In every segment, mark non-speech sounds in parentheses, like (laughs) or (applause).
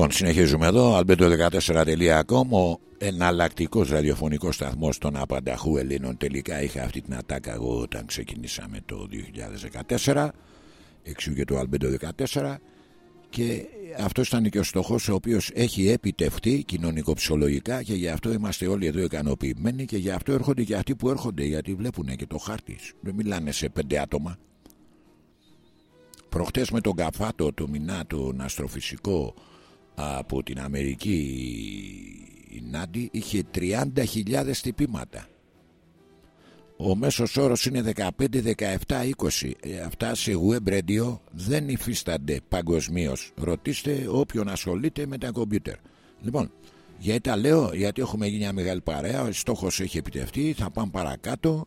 Λοιπόν, συνεχίζουμε εδώ. Albedo14.com Ο εναλλακτικός ραδιοφωνικός σταθμός των απανταχού Ελλήνων. Τελικά είχα αυτή την ατάκα εγώ όταν ξεκινήσαμε το 2014. Εξού και το Albedo 14. Και αυτός ήταν και ο στόχος ο οποίος έχει επιτευχθεί κοινωνικοψυχολογικά και γι' αυτό είμαστε όλοι εδώ ικανοποιημένοι και γι' αυτό έρχονται και αυτοί που έρχονται γιατί βλέπουν και το χάρτη. Δεν μιλάνε σε πέντε άτομα. Προχτές με τον Καφάτο, το Μινά, τον αστροφυσικό από την Αμερική η Νάντι είχε 30.000 τυπήματα. Ο μέσος όρος είναι 15, 17, 20. αυτά σε web radio δεν υφίστανται παγκοσμίως. Ρωτήστε όποιον ασχολείται με τα κομπιούτερ. Λοιπόν, γιατί τα λέω, γιατί έχουμε γίνει μια μεγάλη παρέα, ο στόχος έχει επιτευχθεί, θα πάμε παρακάτω.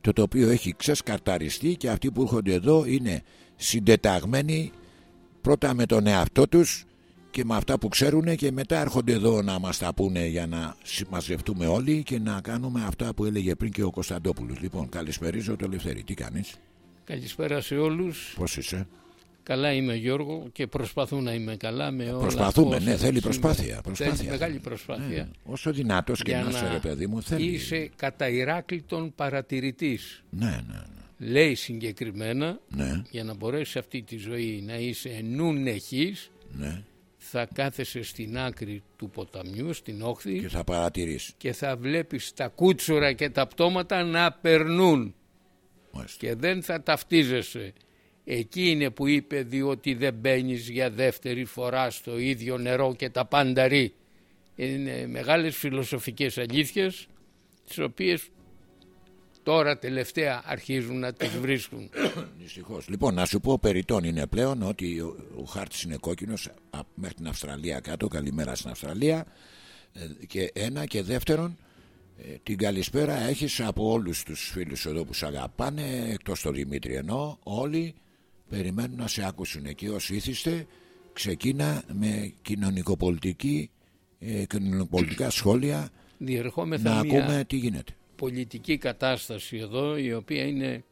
Το τοπίο έχει ξεσκαρταριστεί και αυτοί που έρχονται εδώ είναι συντεταγμένοι πρώτα με τον εαυτό τους και με αυτά που ξέρουν και μετά έρχονται εδώ να μας τα πούνε για να συμμαζευτούμε όλοι και να κάνουμε αυτά που έλεγε πριν και ο Κωνσταντόπουλος. Λοιπόν, καλησπερίζω το Ελευθερή. Τι κάνεις; Καλησπέρα σε όλους. Πώς είσαι; Καλά είμαι Γιώργο και προσπαθώ να είμαι καλά με όλα Προσπαθούμε, ναι, θέλει προσπάθεια. προσπάθεια. Θέλει μεγάλη προσπάθεια. Ναι, όσο δυνατός και να είσαι ρε παιδί μου θέλει. Είσαι κατά Ηράκλειτον παρατηρητής. Ναι, ναι, ναι λέει συγκεκριμένα ναι. για να μπορέσει αυτή τη ζωή να είσαι νουν ναι. Θα κάθεσαι στην άκρη του ποταμιού, στην όχθη και θα παρατηρείς και θα βλέπεις τα κούτσουρα και τα πτώματα να περνούν και δεν θα ταυτίζεσαι. Εκεί είναι που είπε διότι δεν μπαίνεις για δεύτερη φορά στο ίδιο νερό και τα πάντα ρί. Είναι μεγάλες φιλοσοφικές αλήθειες τις οποίες Τώρα τελευταία αρχίζουν να τις βρίσκουν. (coughs) Δυστυχώς. Λοιπόν, να σου πω περιττόν είναι πλέον ότι ο, ο χάρτης είναι κόκκινος μέχρι την Αυστραλία κάτω. Καλημέρα στην Αυστραλία. Ε, και ένα και δεύτερον, ε, την καλησπέρα έχεις από όλους τους φίλους εδώ που σε αγαπάνε, εκτός το Δημήτρη ενώ όλοι περιμένουν να σε ακούσουν. Εκεί όσοι ήθιστε, ξεκίνα με κοινωνικοπολιτική, ε, κοινωνικοπολιτικά σχόλια να ακούμε τι γίνεται πολιτική κατάσταση εδώ η οποία είναι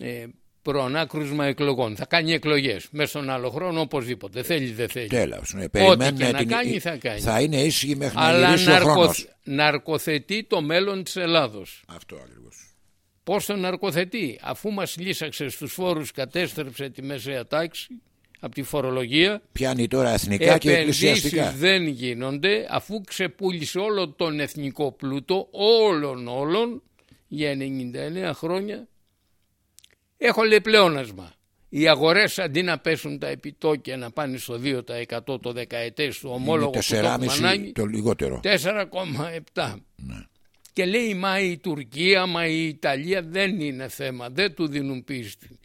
ε, προανάκρουσμα εκλογών. Θα κάνει εκλογές μέσα στον άλλο χρόνο οπωσδήποτε. Θέλει δεν θέλει. Τέλος. Ναι, Ό,τι και να κάνει θα κάνει. Θα είναι ήσυχη μέχρι Αλλά να ναρκω... ο χρόνος. ναρκοθετεί το μέλλον της Ελλάδος. Αυτό ακριβώς. Πώς το ναρκοθετεί αφού μας λύσαξε στους φόρους κατέστρεψε τη μεσαία τάξη από τη φορολογία. Πιάνει τώρα εθνικά και εκκλησιαστικά. δεν γίνονται αφού ξεπούλησε όλο τον εθνικό πλούτο όλων όλων για 99 χρόνια. Έχω λέει πλεόνασμα. Οι αγορές αντί να πέσουν τα επιτόκια να πάνε στο 2% το δεκαετές του ομόλογο που το ανάγκη, το λιγότερο. 4,7. Ναι. Και λέει μα η Τουρκία, μα η Ιταλία δεν είναι θέμα, δεν του δίνουν πίστη.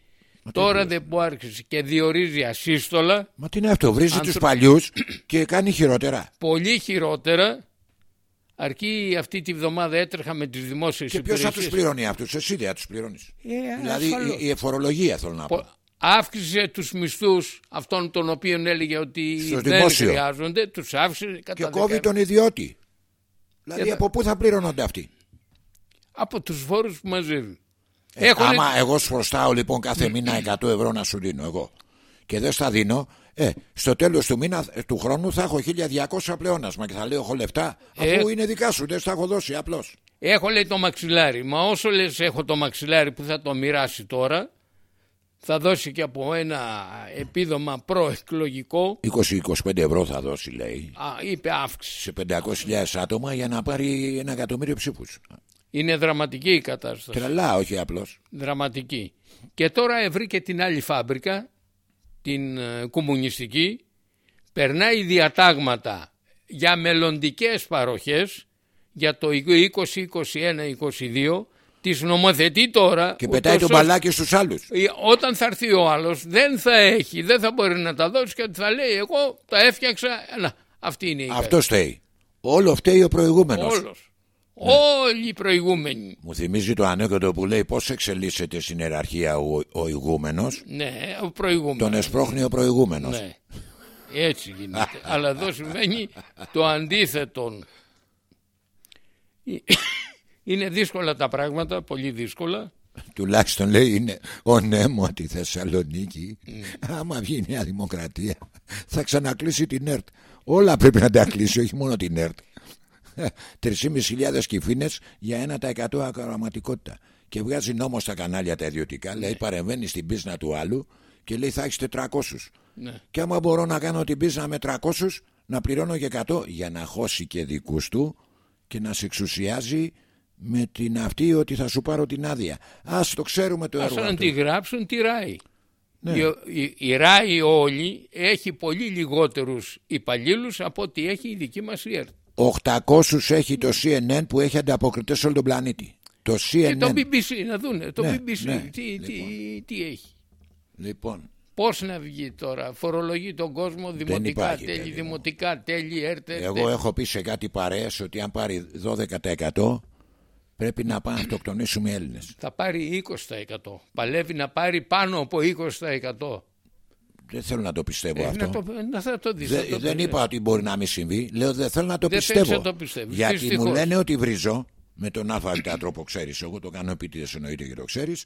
Τώρα δεν που άρχισε και διορίζει ασύστολα. Μα τι είναι αυτό, βρίζει Άνθρω... τους παλιούς και κάνει χειρότερα. Πολύ χειρότερα. Αρκεί αυτή τη βδομάδα έτρεχα με τις δημόσιες υπηρεσίε. Και ποιος θα τους πληρώνει αυτούς, εσύ δεν θα τους πληρώνεις. Ε, δηλαδή η, η εφορολογία θέλω να πω. Αύξησε τους μισθούς αυτών των οποίων έλεγε ότι Στο δεν δημόσιο. χρειάζονται, τους αύξησε κατά Και κόβει τον ιδιώτη. Δηλαδή από πού θα πληρώνονται αυτοί; Από τους φόρους που μαζεύει. Ε, άμα εγώ σου χρωστάω λοιπόν κάθε μήνα 100 ευρώ να σου δίνω εγώ και δεν στα δίνω, ε, στο τέλος του μήνα του χρόνου θα έχω 1200 πλεόνασμα και θα λέω έχω λεφτά αφού ε, είναι δικά σου, δεν στα έχω δώσει απλώς. Έχω λέει το μαξιλάρι, μα όσο λες έχω το μαξιλάρι που θα το μοιράσει τώρα, θα δώσει και από ένα επίδομα προεκλογικό. 20-25 ευρώ θα δώσει, λέει. Α, είπε αύξηση. Σε 500.000 άτομα για να πάρει ένα εκατομμύριο ψήφους. Είναι δραματική η κατάσταση. Τρελά, όχι απλώς. Δραματική. Και τώρα βρήκε την άλλη φάμπρικα, την ε, κομμουνιστική, περνάει διατάγματα για μελλοντικές παροχές για το 2021-2022 τις νομοθετεί τώρα και πετάει το μπαλάκι στους άλλους ε, όταν θα έρθει ο άλλος δεν θα έχει δεν θα μπορεί να τα δώσει και θα λέει εγώ τα έφτιαξα να, αυτή είναι η αυτό φταίει όλο φταίει ο προηγούμενος Όλος. Ναι. Όλοι οι προηγούμενοι. Μου θυμίζει το ανέκδοτο που λέει πώς εξελίσσεται στην ιεραρχία ο, ο ηγούμενος. Ναι, ο προηγούμενος. Τον εσπρώχνει ο προηγούμενος. Ναι. Έτσι γίνεται. (laughs) Αλλά εδώ σημαίνει το αντίθετο. Είναι δύσκολα τα πράγματα, πολύ δύσκολα. Τουλάχιστον λέει είναι ο Νέμο τη Θεσσαλονίκη. Mm. Άμα βγει η Νέα Δημοκρατία θα ξανακλείσει την ΕΡΤ. Όλα πρέπει να τα κλείσει, όχι μόνο την ΕΡΤ. 3.500 κυφίνες για 1% ακροαματικότητα. Και βγάζει νόμο στα κανάλια τα ιδιωτικά, λέει ναι. παρεμβαίνει στην πίσνα του άλλου και λέει θα έχεις 400. Ναι. Και άμα μπορώ να κάνω την πίσνα με 300, να πληρώνω και 100 για να χώσει και δικούς του και να σε εξουσιάζει με την αυτή ότι θα σου πάρω την άδεια. Α το ξέρουμε το έργο. Αν τη γράψουν, τη ράει. Ναι. Η, η, ΡΑΗ όλη έχει πολύ λιγότερους υπαλλήλους από ό,τι έχει η δική μας η ΕΡΤ. 800 έχει το CNN που έχει ανταποκριτές σε όλο τον πλανήτη. Το CNN. Και το BBC να δούνε. Το ναι, BBC ναι. Τι, λοιπόν. τι, τι έχει. Λοιπόν. Πώς να βγει τώρα, φορολογεί τον κόσμο δημοτικά τέλη, δημοτικά τέλη, έρτε. Εγώ έχω πει σε κάτι παρέες ότι αν πάρει 12% πρέπει να πάμε να αυτοκτονήσουμε Έλληνες. Θα πάρει 20%. Παλεύει να πάρει πάνω από 20%. Δεν θέλω να το πιστεύω ε, αυτό. Να το, να θα το δεις, Δε, δεν είπα ότι μπορεί να μην συμβεί. Λέω δεν θέλω να το δεν πιστεύω. το πιστεύω. Γιατί Δυστυχώς. μου λένε ότι βρίζω με τον ΑΒ τρόπο ξέρεις. Εγώ το κάνω επίτηδες εννοείται και το ξέρεις.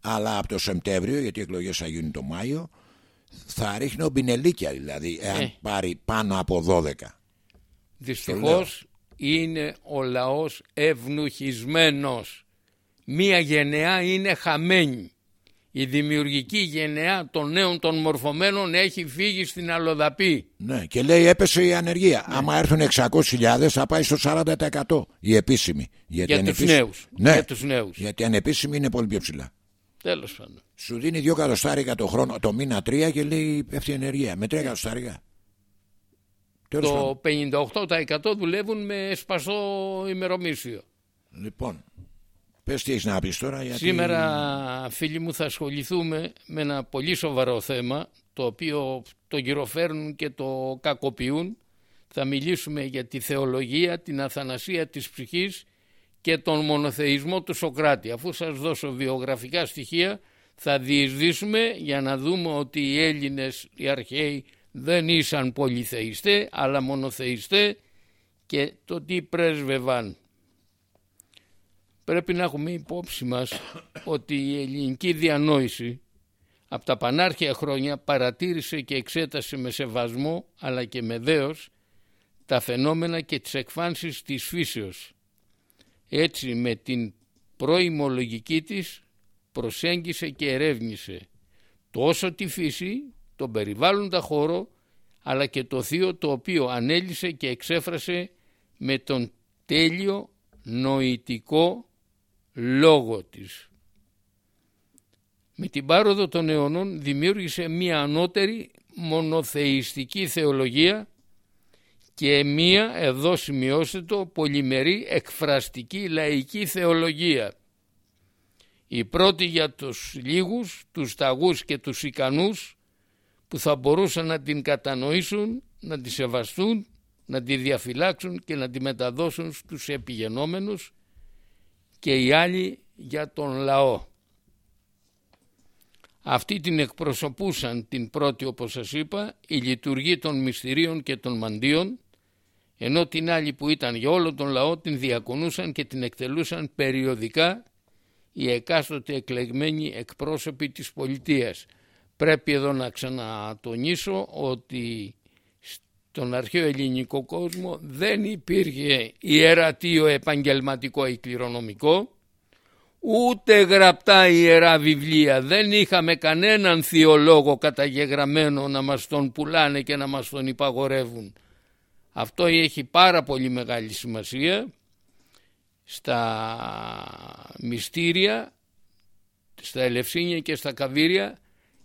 Αλλά από το Σεπτέμβριο, γιατί οι εκλογές θα γίνουν το Μάιο, θα ρίχνω μπινελίκια δηλαδή, εάν ε. πάρει πάνω από 12. Δυστυχώς είναι ο λαός ευνουχισμένος. Μία γενεά είναι χαμένη. Η δημιουργική γενεά των νέων των μορφωμένων έχει φύγει στην αλλοδαπή. Ναι, και λέει έπεσε η ανεργία. Ναι. Άμα έρθουν 600.000 θα πάει στο 40% η επίσημη. Γιατί για, τους νέους. Ναι, για τους νέους. Γιατί ανεπίσημη είναι πολύ πιο ψηλά. Τέλος πάντων. Σου δίνει δύο εκατοστάρικα το χρόνο, το μήνα τρία και λέει πέφτει η ενεργεία. Με τρία εκατοστάρικα. Το 58% δουλεύουν με σπαστό ημερομίσιο. Λοιπόν, πες τι έχεις να πεις τώρα. Γιατί... Σήμερα φίλοι μου θα ασχοληθούμε με ένα πολύ σοβαρό θέμα το οποίο το γυροφέρνουν και το κακοποιούν. Θα μιλήσουμε για τη θεολογία, την αθανασία της ψυχής και τον μονοθεϊσμό του Σοκράτη. Αφού σας δώσω βιογραφικά στοιχεία θα διεισδύσουμε για να δούμε ότι οι Έλληνες, οι αρχαίοι δεν ήσαν πολυθεϊστές αλλά μονοθεϊστές και το τι πρέσβευαν. Πρέπει να έχουμε υπόψη μας ότι η ελληνική διανόηση από τα πανάρχια χρόνια παρατήρησε και εξέτασε με σεβασμό αλλά και με δέος τα φαινόμενα και τις εκφάνσεις της φύσεως. Έτσι με την προημολογική της προσέγγισε και ερεύνησε τόσο τη φύση τον περιβάλλοντα χώρο αλλά και το θείο το οποίο ανέλησε και εξέφρασε με τον τέλειο νοητικό λόγο της. Με την πάροδο των αιωνών δημιούργησε μία ανώτερη μονοθεϊστική θεολογία και μία, εδώ σημειώστε το, πολυμερή εκφραστική λαϊκή θεολογία. Η πρώτη για τους λίγους, τους ταγούς και τους ικανούς, που θα μπορούσαν να την κατανοήσουν, να τη σεβαστούν, να τη διαφυλάξουν και να τη μεταδώσουν στους επιγενόμενους και οι άλλοι για τον λαό. Αυτοί την εκπροσωπούσαν την πρώτη όπως σας είπα η λειτουργή των μυστηρίων και των μαντίων ενώ την άλλη που ήταν για όλο τον λαό την διακονούσαν και την εκτελούσαν περιοδικά οι εκάστοτε εκλεγμένοι εκπρόσωποι της πολιτείας Πρέπει εδώ να ξανατονίσω ότι στον αρχαίο ελληνικό κόσμο δεν υπήρχε ιερατείο επαγγελματικό ή κληρονομικό ούτε γραπτά ιερά βιβλία. Δεν είχαμε κανέναν θεολόγο καταγεγραμμένο να μας τον πουλάνε και να μας τον υπαγορεύουν. Αυτό έχει πάρα πολύ μεγάλη σημασία στα μυστήρια, στα ελευσίνια και στα καβύρια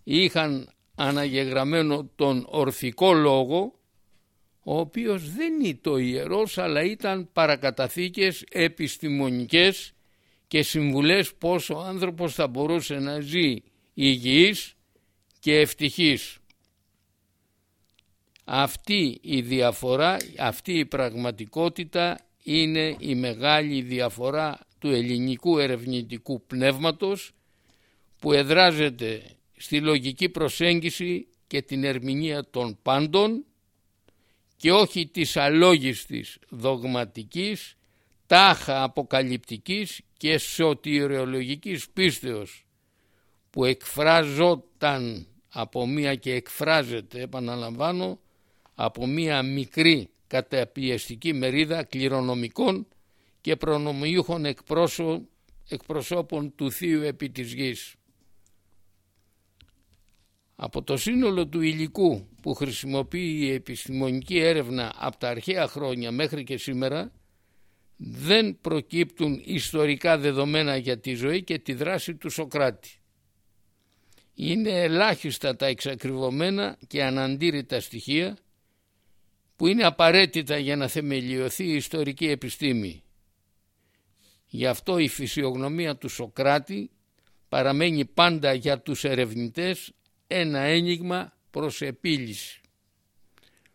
είχαν αναγεγραμμένο τον ορθικό λόγο ο οποίος δεν είναι το ιερός αλλά ήταν παρακαταθήκες επιστημονικές και συμβουλές πως ο άνθρωπος θα μπορούσε να ζει υγιής και ευτυχής. Αυτή η διαφορά, αυτή η πραγματικότητα είναι η μεγάλη διαφορά του ελληνικού ερευνητικού πνεύματος που εδράζεται στη λογική προσέγγιση και την ερμηνεία των πάντων και όχι της αλόγιστης δογματικής τάχα αποκαλυπτικής και σωτηριολογικής πίστεως που εκφράζονταν από μία και εκφράζεται επαναλαμβάνω από μία μικρή καταπιεστική μερίδα κληρονομικών και προνομιούχων εκπροσώπων του Θείου επί της γης. Από το σύνολο του υλικού που χρησιμοποιεί η επιστημονική έρευνα από τα αρχαία χρόνια μέχρι και σήμερα δεν προκύπτουν ιστορικά δεδομένα για τη ζωή και τη δράση του Σοκράτη. Είναι ελάχιστα τα εξακριβωμένα και αναντήρητα στοιχεία που είναι απαραίτητα για να θεμελιωθεί η ιστορική επιστήμη. Γι' αυτό η φυσιογνωμία του Σοκράτη παραμένει πάντα για τους ερευνητές ένα ένιγμα προς επίλυση.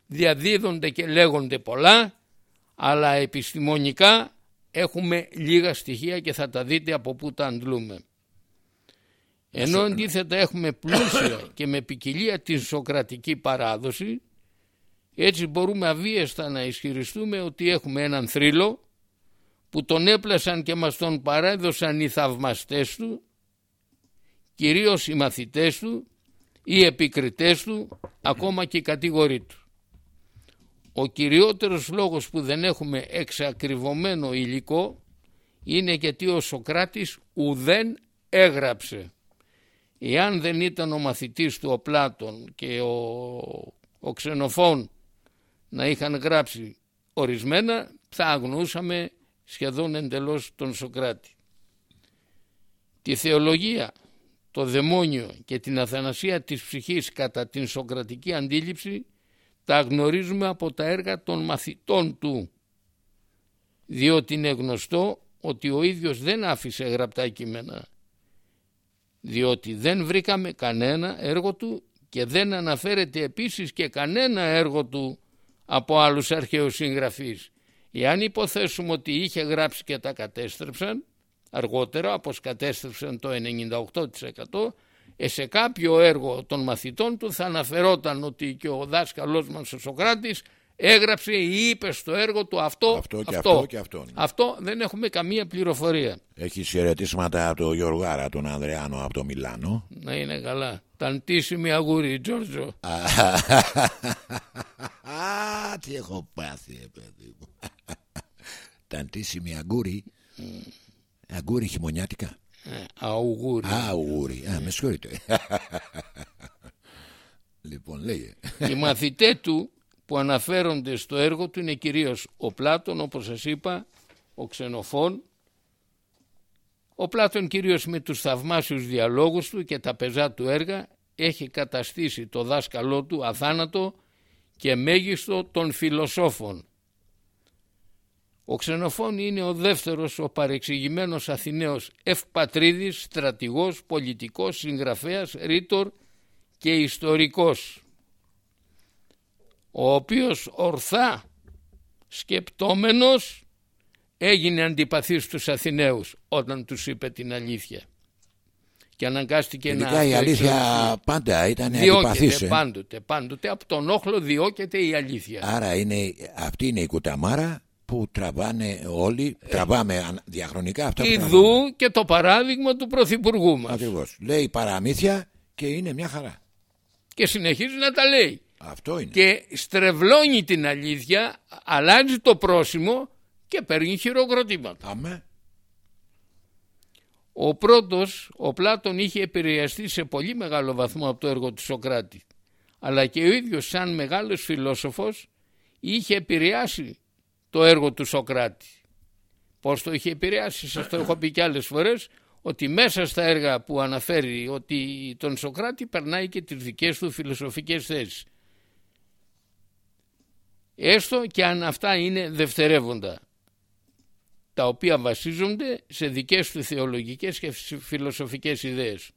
Διαδίδονται και λέγονται πολλά, αλλά επιστημονικά έχουμε λίγα στοιχεία και θα τα δείτε από πού τα αντλούμε. Ενώ αντίθετα έχουμε πλούσια (coughs) και με ποικιλία την σοκρατική παράδοση, έτσι μπορούμε αβίαστα να ισχυριστούμε ότι έχουμε έναν θρύλο που τον έπλασαν και μας τον παρέδωσαν οι θαυμαστές του, κυρίως οι μαθητές του, οι επικριτές του, ακόμα και οι κατηγοροί του. Ο κυριότερος λόγος που δεν έχουμε εξακριβωμένο υλικό είναι γιατί ο Σοκράτης ουδέν έγραψε. Εάν δεν ήταν ο μαθητής του ο Πλάτων και ο, ο Ξενοφών να είχαν γράψει ορισμένα θα αγνοούσαμε σχεδόν εντελώς τον Σοκράτη. Τη θεολογία, το δαιμόνιο και την αθανασία της ψυχής κατά την σοκρατική αντίληψη τα γνωρίζουμε από τα έργα των μαθητών του διότι είναι γνωστό ότι ο ίδιος δεν άφησε γραπτά κείμενα διότι δεν βρήκαμε κανένα έργο του και δεν αναφέρεται επίσης και κανένα έργο του από άλλους αρχαίους συγγραφείς. Εάν υποθέσουμε ότι είχε γράψει και τα κατέστρεψαν, αργότερα όπως κατέστρεψαν το 98% ε, σε κάποιο έργο των μαθητών του θα αναφερόταν ότι και ο δάσκαλός μας ο Σοκράτης έγραψε ή είπε στο έργο του αυτό, αυτό και αυτό. αυτό, και αυτό, αυτό δεν έχουμε καμία πληροφορία. Έχει χαιρετίσματα από τον Γιωργάρα, τον Ανδρεάνο από το Μιλάνο. Να είναι καλά. Ταντήσιμη αγούρι, Τζόρτζο. (laughs) Α, τι έχω πάθει, ε, παιδί μου. (laughs) Ταντήσιμη αγούρι. Αγούρι χειμωνιάτικα. Ε, αουγούρι. Αουγούρι. Α, με συγχωρείτε. (laughs) λοιπόν, λέγε. Οι μαθητέ του που αναφέρονται στο έργο του είναι κυρίως ο Πλάτων, όπως σας είπα, ο Ξενοφών. Ο Πλάτων κυρίως με τους θαυμάσιους διαλόγους του και τα πεζά του έργα έχει καταστήσει το δάσκαλό του αθάνατο και μέγιστο των φιλοσόφων. Ο Ξενοφών είναι ο δεύτερος ο παρεξηγημένος Αθηναίος ευπατρίδης, στρατηγός, πολιτικός, συγγραφέας, ρήτορ και ιστορικός ο οποίος ορθά σκεπτόμενος έγινε αντιπαθής στους Αθηναίους όταν τους είπε την αλήθεια και αναγκάστηκε Τελικά να... η αλήθεια πάντα ήταν αντιπαθής. Ε. πάντοτε, πάντοτε, από τον όχλο διώκεται η αλήθεια. Άρα είναι, αυτή είναι η κουταμάρα που τραβάνε όλοι, ε. τραβάμε διαχρονικά αυτά που Ιδού και το παράδειγμα του Πρωθυπουργού μας. Ακριβώς. Λέει παραμύθια και είναι μια χαρά. Και συνεχίζει να τα λέει. Αυτό είναι. Και στρεβλώνει την αλήθεια, αλλάζει το πρόσημο και παίρνει χειροκροτήματα. Αμέ. Ο πρώτος, ο Πλάτων είχε επηρεαστεί σε πολύ μεγάλο βαθμό από το έργο του Σοκράτη. Αλλά και ο ίδιος σαν μεγάλος φιλόσοφος είχε επηρεάσει το έργο του Σοκράτη. Πώς το είχε επηρεάσει, σας το έχω πει και άλλες φορές, ότι μέσα στα έργα που αναφέρει ότι τον Σοκράτη περνάει και τις δικές του φιλοσοφικές θέσεις έστω και αν αυτά είναι δευτερεύοντα τα οποία βασίζονται σε δικές του θεολογικές και φιλοσοφικές ιδέες.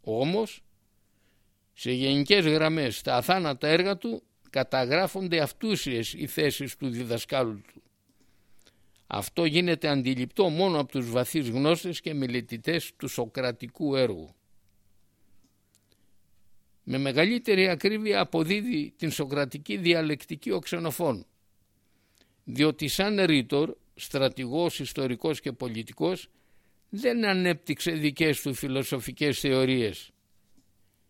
Όμως, σε γενικές γραμμές, τα αθάνατα έργα του καταγράφονται αυτούσιες οι θέσεις του διδασκάλου του. Αυτό γίνεται αντιληπτό μόνο από τους βαθείς γνώστες και μελετητές του σοκρατικού έργου με μεγαλύτερη ακρίβεια αποδίδει την σοκρατική διαλεκτική ο Ξενοφών διότι σαν ρήτορ στρατηγός, ιστορικός και πολιτικός δεν ανέπτυξε δικές του φιλοσοφικές θεωρίες.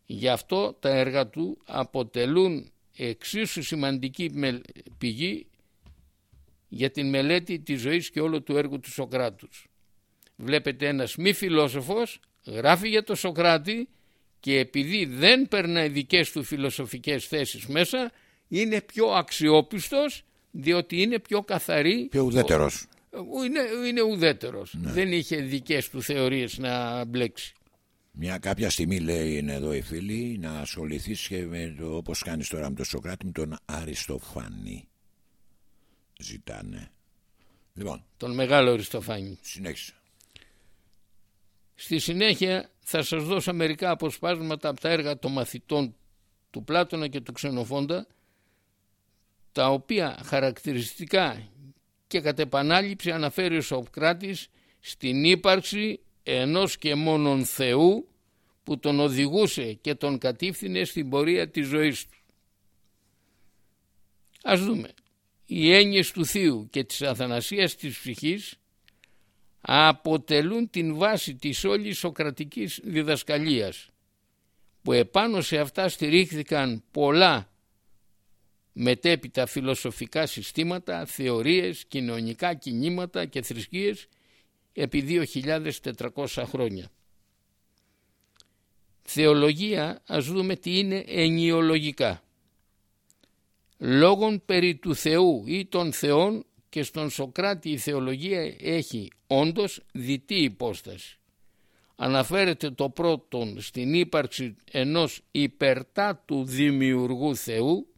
Γι' αυτό τα έργα του αποτελούν εξίσου σημαντική πηγή για την μελέτη της ζωής και όλο του έργου του Σοκράτους. Βλέπετε ένας μη φιλόσοφος γράφει για τον Σοκράτη και επειδή δεν περνάει δικές του φιλοσοφικές θέσεις μέσα είναι πιο αξιόπιστος διότι είναι πιο καθαρή. Πιο ουδέτερος. Είναι, είναι ουδέτερος. Ναι. Δεν είχε δικές του θεωρίες να μπλέξει. Μια κάποια στιγμή λέει είναι εδώ οι φίλοι να ασχοληθείς και με το, όπως κάνεις τώρα με τον Σοκράτη με τον Αριστοφάνη. Ζητάνε. Λοιπόν. Τον μεγάλο Αριστοφάνη. Συνέχισε. Στη συνέχεια θα σας δώσω μερικά αποσπάσματα από τα έργα των μαθητών του Πλάτωνα και του Ξενοφόντα τα οποία χαρακτηριστικά και κατ' επανάληψη αναφέρει ο Σοκράτης στην ύπαρξη ενός και μόνον Θεού που τον οδηγούσε και τον κατήφθηνε στην πορεία της ζωής του. Ας δούμε. Οι έννοιες του Θείου και της αθανασίας της ψυχής αποτελούν την βάση της όλης σοκρατικής διδασκαλίας που επάνω σε αυτά στηρίχθηκαν πολλά μετέπειτα φιλοσοφικά συστήματα, θεωρίες, κοινωνικά κινήματα και θρησκείες επί 2.400 χρόνια. Θεολογία ας δούμε τι είναι ενιολογικά. Λόγων περί του Θεού ή των Θεών και στον Σοκράτη η θεολογία έχει όντως διτή υπόσταση. Αναφέρεται το πρώτον στην ύπαρξη ενός υπερτάτου δημιουργού Θεού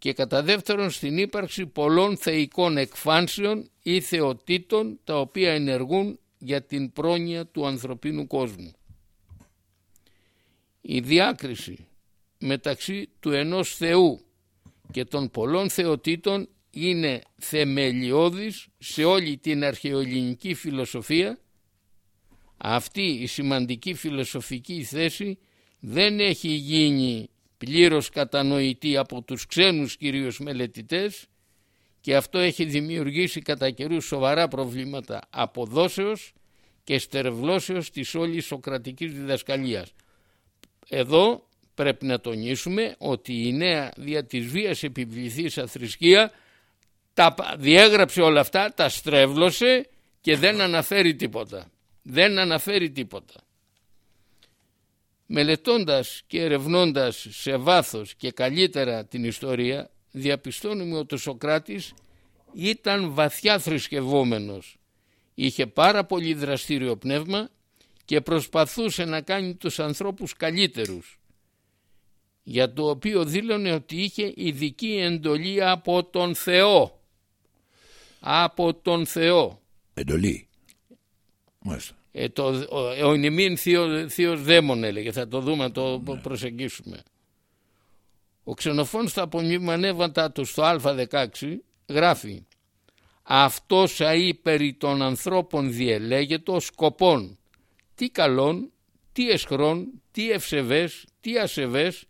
και κατά δεύτερον στην ύπαρξη πολλών θεϊκών εκφάνσεων ή θεοτήτων τα οποία ενεργούν για την πρόνοια του ανθρωπίνου κόσμου. Η διάκριση μεταξύ του ενός Θεού και των πολλών θεοτήτων είναι θεμελιώδης σε όλη την αρχαιοελληνική φιλοσοφία. Αυτή η σημαντική φιλοσοφική θέση δεν έχει γίνει πλήρως κατανοητή από τους ξένους κυρίως μελετητές και αυτό έχει δημιουργήσει κατά καιρούς σοβαρά προβλήματα αποδόσεως και στερευλώσεως της όλης σοκρατικής διδασκαλίας. Εδώ πρέπει να τονίσουμε ότι η νέα δια της βίας επιβληθήσα θρησκεία τα διέγραψε όλα αυτά, τα στρέβλωσε και δεν αναφέρει τίποτα. Δεν αναφέρει τίποτα. Μελετώντας και ερευνώντας σε βάθος και καλύτερα την ιστορία διαπιστώνουμε ότι ο Σοκράτης ήταν βαθιά θρησκευόμενος. Είχε πάρα πολύ δραστήριο πνεύμα και προσπαθούσε να κάνει τους ανθρώπους καλύτερους για το οποίο δήλωνε ότι είχε ειδική εντολή από τον Θεό. Από τον Θεό. Εντολή. Μάλιστα. Ε, το, ο, ο Ινημίν θείο, θείος δαίμον έλεγε, θα το δούμε, το ναι. προσεγγίσουμε. Ο Ξενοφών στα απομνημονεύματά τους στο Α16 γράφει «Αυτός αεί περί των ανθρώπων διελέγετο σκοπών, τι καλών, τι εσχρών, τι ευσεβές, τι ασεβές,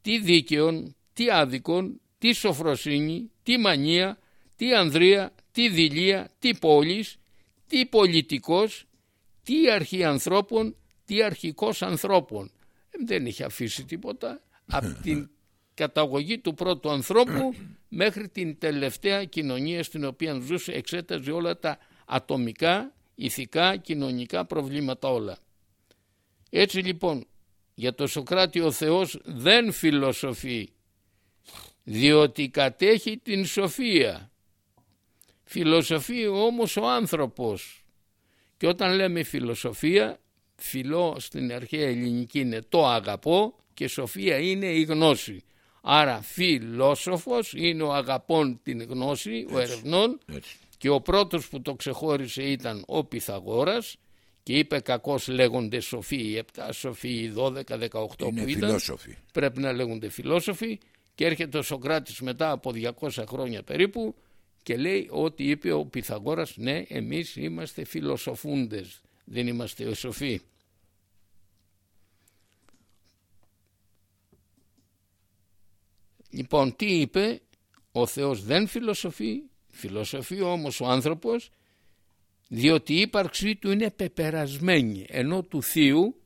τι δίκαιων, τι άδικων, τι σοφροσύνη, τι μανία, τι ανδρεία, τι δηλία, τι πόλης, τι πολιτικός, τι αρχή ανθρώπων, τι αρχικός ανθρώπων. Ε, δεν είχε αφήσει τίποτα από την καταγωγή του πρώτου ανθρώπου μέχρι την τελευταία κοινωνία στην οποία ζούσε εξέταζε όλα τα ατομικά, ηθικά, κοινωνικά προβλήματα όλα. Έτσι λοιπόν για το Σοκράτη ο Θεός δεν φιλοσοφεί διότι κατέχει την σοφία. Φιλοσοφεί όμως ο άνθρωπος και όταν λέμε φιλοσοφία φιλό στην αρχαία ελληνική είναι το αγαπώ και σοφία είναι η γνώση. Άρα φιλόσοφος είναι ο αγαπών την γνώση, ο ερευνών και ο πρώτος που το ξεχώρισε ήταν ο Πυθαγόρας και είπε κακώς λέγονται σοφοί οι 7, σοφοί οι 12, 18 είναι που ήταν. Πρέπει να λέγονται φιλόσοφοι και έρχεται ο Σοκράτης μετά από 200 χρόνια περίπου και λέει ότι είπε ο Πυθαγόρας ναι εμείς είμαστε φιλοσοφούντες δεν είμαστε σοφοί. Λοιπόν τι είπε ο Θεός δεν φιλοσοφεί Φιλοσοφεί όμως ο άνθρωπος διότι η ύπαρξή του είναι πεπερασμένη ενώ του θείου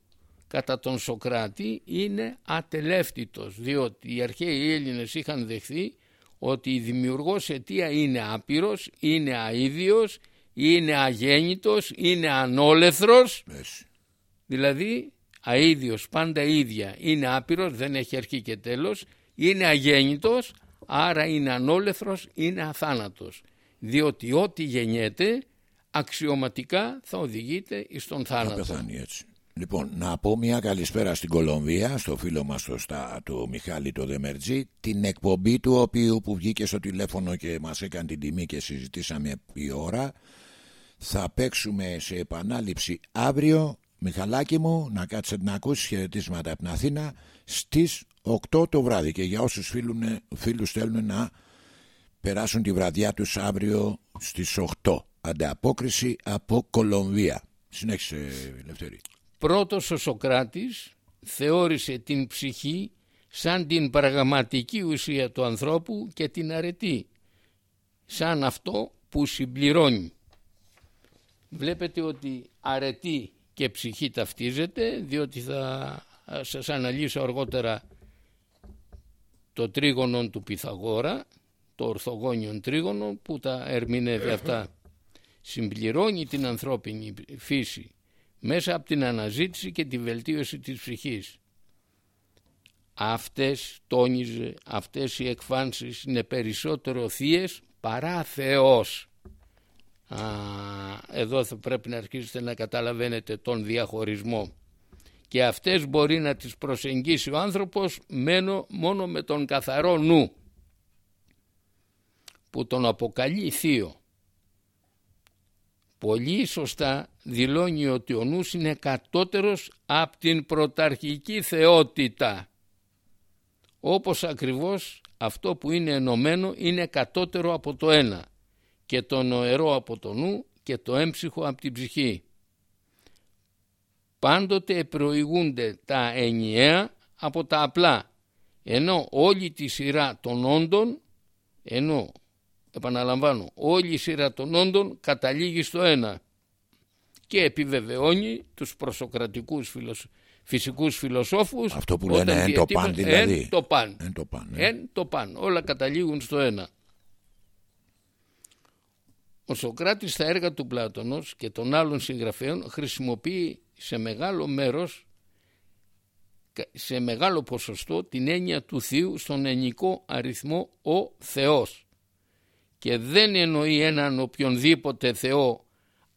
κατά τον Σοκράτη είναι ατελεύτητος διότι οι αρχαίοι Έλληνες είχαν δεχθεί ότι η δημιουργός αιτία είναι άπειρος, είναι αίδιος, είναι αγέννητος, είναι ανόλεθρος. Δηλαδή αίδιος πάντα ίδια. Είναι άπειρος, δεν έχει αρχή και τέλος. Είναι αγέννητος άρα είναι ανόλεθρος, είναι αθάνατος. Διότι ό,τι γεννιέται αξιωματικά θα οδηγείται στον θάνατο. Θα πεθάνει έτσι. Λοιπόν, να πω μια καλησπέρα στην Κολομβία, στο φίλο μας το, στα, το Μιχάλη το Δεμερτζή, την εκπομπή του οποίου που βγήκε στο τηλέφωνο και μας έκανε την τιμή και συζητήσαμε η ώρα. Θα παίξουμε σε επανάληψη αύριο, Μιχαλάκη μου, να κάτσετε να ακούσεις χαιρετίσματα από την Αθήνα στις 8 το βράδυ και για όσους φίλουν, φίλους θέλουν να περάσουν τη βραδιά τους αύριο στις 8. Ανταπόκριση από Κολομβία. Συνέχισε, Λευτέρη. Πρώτος ο Σοκράτης θεώρησε την ψυχή σαν την πραγματική ουσία του ανθρώπου και την αρετή, σαν αυτό που συμπληρώνει. Βλέπετε ότι αρετή και ψυχή ταυτίζεται, διότι θα σας αναλύσω αργότερα το τρίγωνο του Πυθαγόρα, το ορθογόνιο τρίγωνο που τα ερμηνεύει αυτά. Συμπληρώνει την ανθρώπινη φύση μέσα από την αναζήτηση και τη βελτίωση της ψυχής. Αυτές, τόνιζε, αυτές οι εκφάνσεις είναι περισσότερο θείες παρά Θεός. Α, εδώ θα πρέπει να αρχίσετε να καταλαβαίνετε τον διαχωρισμό. Και αυτές μπορεί να τις προσεγγίσει ο άνθρωπος μένω, μόνο με τον καθαρό νου που τον αποκαλεί θείο. Πολύ σωστά δηλώνει ότι ο νους είναι κατώτερος από την πρωταρχική θεότητα. Όπως ακριβώς αυτό που είναι ενωμένο είναι κατώτερο από το ένα και το νοερό από το νου και το έμψυχο από την ψυχή. Πάντοτε προηγούνται τα ενιαία από τα απλά ενώ όλη τη σειρά των όντων ενώ επαναλαμβάνω όλη η σειρά των όντων καταλήγει στο ένα και επιβεβαιώνει τους προσοκρατικούς φιλοσ... φυσικούς φιλοσόφους αυτό που λένε εν το παν δηλαδή εν το παν, εν το παν, ναι. εν το παν. όλα καταλήγουν στο ένα ο Σοκράτης στα έργα του Πλάτωνος και των άλλων συγγραφέων χρησιμοποιεί σε μεγάλο μέρος σε μεγάλο ποσοστό την έννοια του Θείου στον ενικό αριθμό ο Θεός και δεν εννοεί έναν οποιονδήποτε Θεό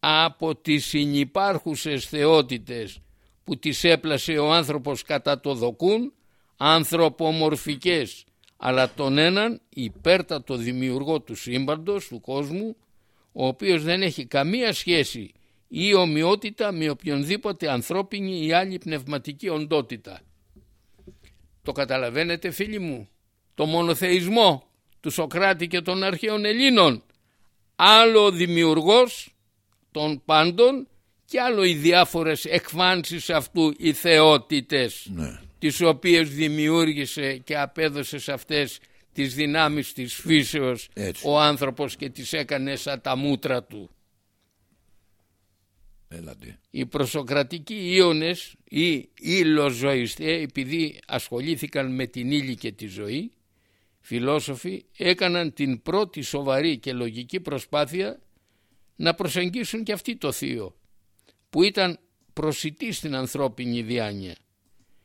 από τις συνυπάρχουσες θεότητες που τις έπλασε ο άνθρωπος κατά το δοκούν ανθρωπομορφικές αλλά τον έναν υπέρτατο δημιουργό του σύμπαντος, του κόσμου ο οποίος δεν έχει καμία σχέση ή ομοιότητα με οποιονδήποτε ανθρώπινη ή άλλη πνευματική οντότητα. Το καταλαβαίνετε φίλοι μου, το μονοθεϊσμό; Του Σοκράτη και των αρχαίων Ελλήνων. Άλλο δημιουργός των πάντων και άλλο οι διάφορες εκφάνσεις αυτού οι θεότητες ναι. τις οποίες δημιούργησε και απέδωσε σε αυτές τις δυνάμεις της φύσεως ο άνθρωπος και τις έκανε σαν τα μούτρα του. Έλατε. Οι προσοκρατικοί Ιώνες ή ήλοζωιστέ επειδή ασχολήθηκαν με την ύλη και τη ζωή φιλόσοφοι έκαναν την πρώτη σοβαρή και λογική προσπάθεια να προσεγγίσουν και αυτοί το θείο που ήταν προσιτή στην ανθρώπινη διάνοια.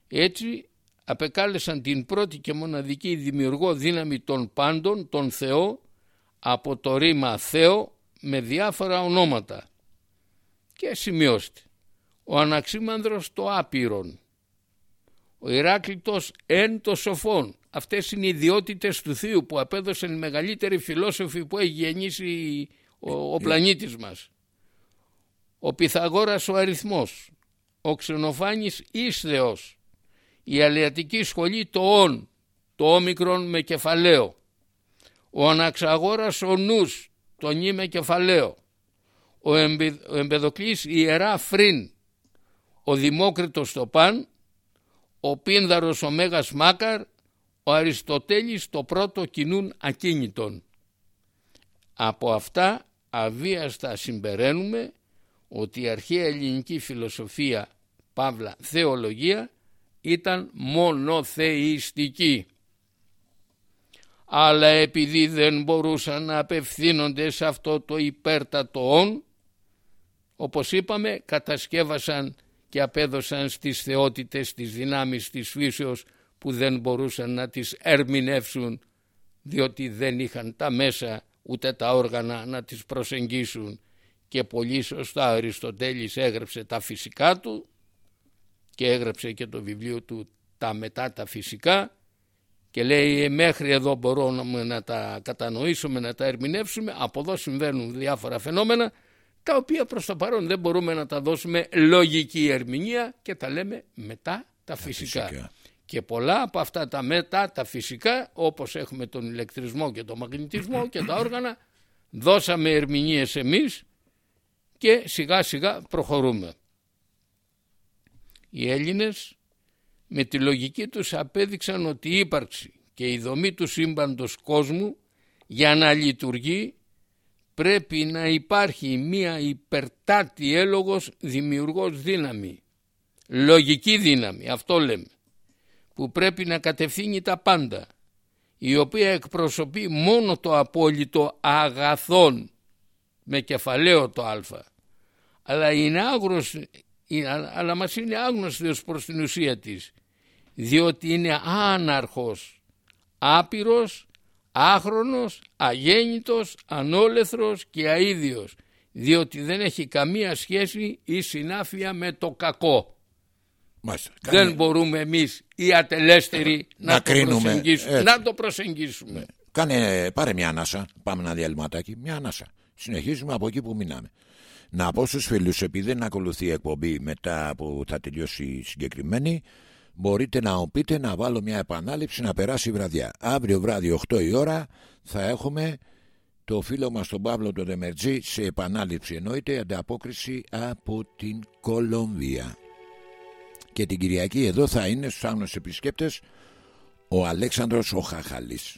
Έτσι απεκάλεσαν την πρώτη και μοναδική δημιουργό δύναμη των πάντων, τον Θεό, από το ρήμα Θεό με διάφορα ονόματα. Και σημειώστε, ο Αναξίμανδρος το άπειρον, ο Ηράκλητος εν το σοφόν, Αυτές είναι οι ιδιότητες του Θείου που απέδωσαν οι μεγαλύτεροι φιλόσοφοι που έχει γεννήσει ο, ο πλανήτης μας. Ο Πυθαγόρας ο αριθμός, ο Ξενοφάνης εις Θεός, η Αλιατική σχολή το όν, το όμικρον με κεφαλαίο, ο Αναξαγόρας ο νους, το νι με κεφαλαίο, ο, Εμπε, ο Εμπεδοκλής η ιερά φρύν, ο Δημόκριτος το παν, ο Πίνδαρος ο Μέγας Μάκαρ, ο Αριστοτέλης το πρώτο κινούν ακίνητον. Από αυτά αβίαστα συμπεραίνουμε ότι η αρχαία ελληνική φιλοσοφία, παύλα θεολογία, ήταν μονοθεϊστική. Αλλά επειδή δεν μπορούσαν να απευθύνονται σε αυτό το υπέρτατο όν, όπως είπαμε κατασκεύασαν και απέδωσαν στις θεότητες τις δυνάμεις της φύσεως που δεν μπορούσαν να τις ερμηνεύσουν διότι δεν είχαν τα μέσα ούτε τα όργανα να τις προσεγγίσουν. Και πολύ σωστά ο Αριστοτέλης έγραψε τα φυσικά του και έγραψε και το βιβλίο του τα μετά τα φυσικά και λέει «Ε, μέχρι εδώ μπορούμε να τα κατανοήσουμε, να τα ερμηνεύσουμε, από εδώ συμβαίνουν διάφορα φαινόμενα τα οποία προς το παρόν δεν μπορούμε να τα δώσουμε λογική ερμηνεία και τα λέμε μετά τα, φυσικά. Και πολλά από αυτά τα μετά τα φυσικά όπως έχουμε τον ηλεκτρισμό και τον μαγνητισμό και τα όργανα δώσαμε ερμηνείες εμείς και σιγά σιγά προχωρούμε. Οι Έλληνες με τη λογική τους απέδειξαν ότι η ύπαρξη και η δομή του σύμπαντος κόσμου για να λειτουργεί πρέπει να υπάρχει μία υπερτάτη έλογος δημιουργός δύναμη. Λογική δύναμη, αυτό λέμε, που πρέπει να κατευθύνει τα πάντα, η οποία εκπροσωπεί μόνο το απόλυτο αγαθόν με κεφαλαίο το α, αλλά, είναι άγνωστη, αλλά μας είναι άγνωστη ως προς την ουσία της, διότι είναι άναρχος, άπειρος άχρονος, αγέννητος, ανόλεθρος και αίδιος διότι δεν έχει καμία σχέση ή συνάφεια με το κακό. Δεν μπορούμε εμείς οι ατελέστεροι να, να, το προσεγγίσουμε, να το προσεγγίσουμε. Ναι. Κάνε, πάρε μια ανάσα, πάμε ένα διαλυματάκι, μια ανάσα. Συνεχίζουμε από εκεί που μείναμε. Να πω στους φίλους, επειδή δεν ακολουθεί η εκπομπή μετά που θα τελειώσει η συγκεκριμένη, μπορείτε να οπείτε να βάλω μια επανάληψη να περάσει η βραδιά. Αύριο βράδυ 8 η ώρα θα έχουμε το φίλο μας τον Παύλο τον Δεμερτζή σε επανάληψη εννοείται ανταπόκριση από την Κολομβία. Και την Κυριακή εδώ θα είναι στους άγνωστους επισκέπτες ο Αλέξανδρος ο Χαχαλής.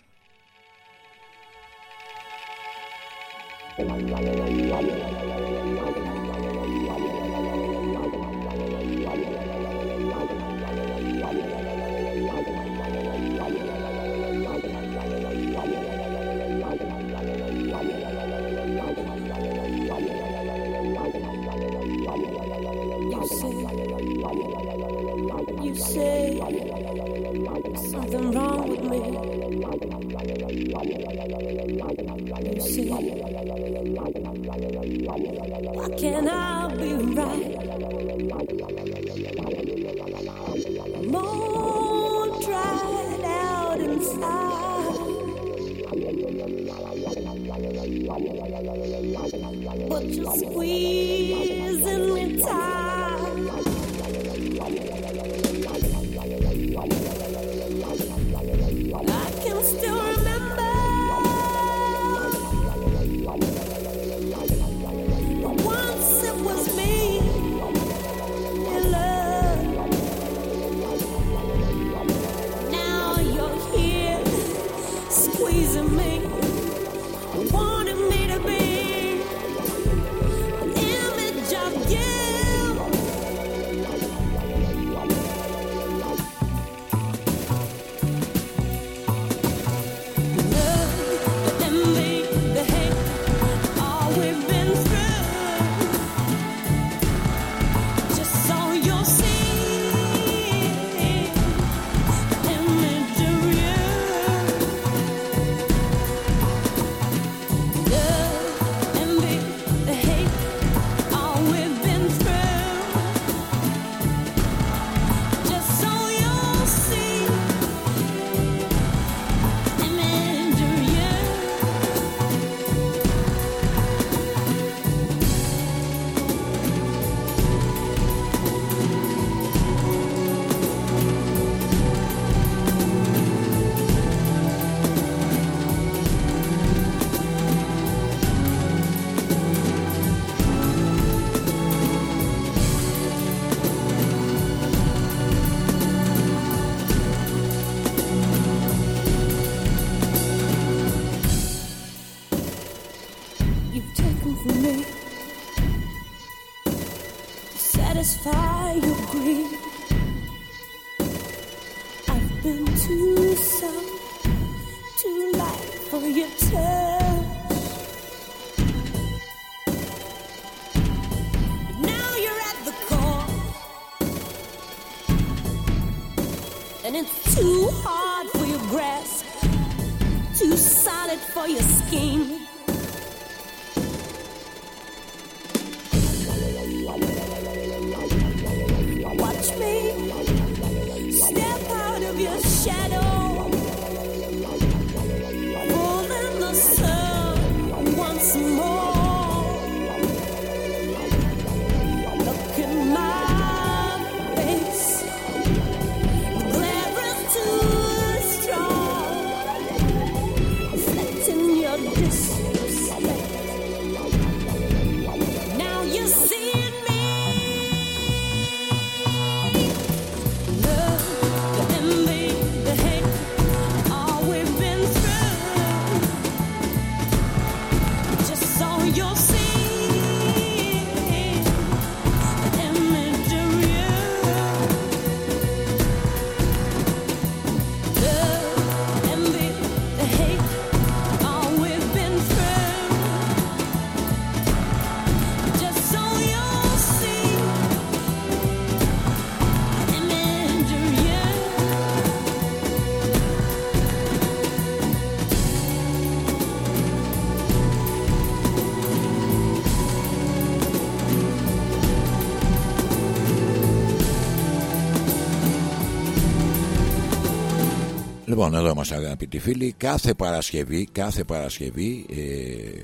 Λοιπόν, εδώ είμαστε αγαπητοί φίλοι. Κάθε Παρασκευή, κάθε Παρασκευή, ε,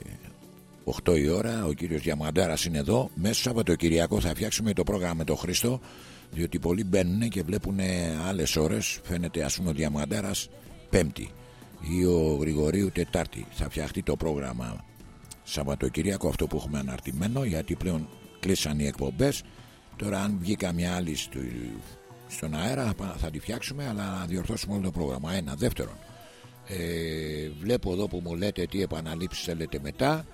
8 η ώρα, ο κύριος Διαμαντάρας είναι εδώ. Μέσα στο Σαββατοκυριακό θα φτιάξουμε το πρόγραμμα με τον Χριστό, διότι πολλοί μπαίνουν και βλέπουν άλλες ώρες. Φαίνεται, ας πούμε, ο Διαμαντάρας Πέμπτη ή ο Γρηγορίου Τετάρτη. Θα φτιαχτεί το πρόγραμμα Σαββατοκυριακό, αυτό που έχουμε αναρτημένο, γιατί πλέον κλείσαν οι εκπομπές. Τώρα, αν βγει καμιά άλλη στον αέρα θα τη φτιάξουμε αλλά να διορθώσουμε όλο το πρόγραμμα. Ένα. Δεύτερον ε, βλέπω εδώ που μου λέτε τι επαναλήψεις θέλετε μετά.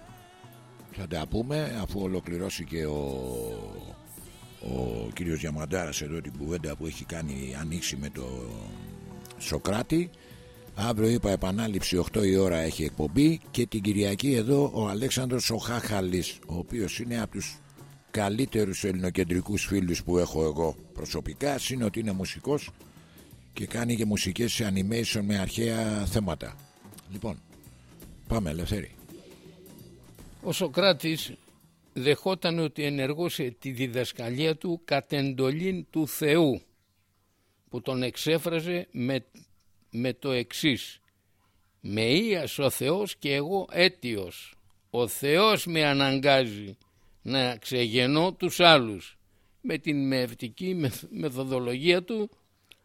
Θα τα πούμε αφού ολοκληρώσει και ο, ο κύριος Διαμαντάρας εδώ την κουβέντα που έχει κάνει ανοίξει με το Σοκράτη. Αύριο είπα επανάληψη 8 η ώρα έχει εκπομπή και την Κυριακή εδώ ο Αλέξανδρος ο Χάχαλης ο οποίος είναι από τους καλύτερους ελληνοκεντρικούς φίλους που έχω εγώ προσωπικά είναι ότι είναι μουσικός και κάνει και μουσικές σε animation με αρχαία θέματα. Λοιπόν πάμε ελευθερή ο Σοκράτης δεχόταν ότι ενεργούσε τη διδασκαλία του κατ' εντολήν του Θεού που τον εξέφραζε με, με το εξής. «Με ίας ο Θεός και εγώ έτιος, ο Θεός με αναγκάζει να ξεγενώ τους άλλους με την μευτική μεθοδολογία του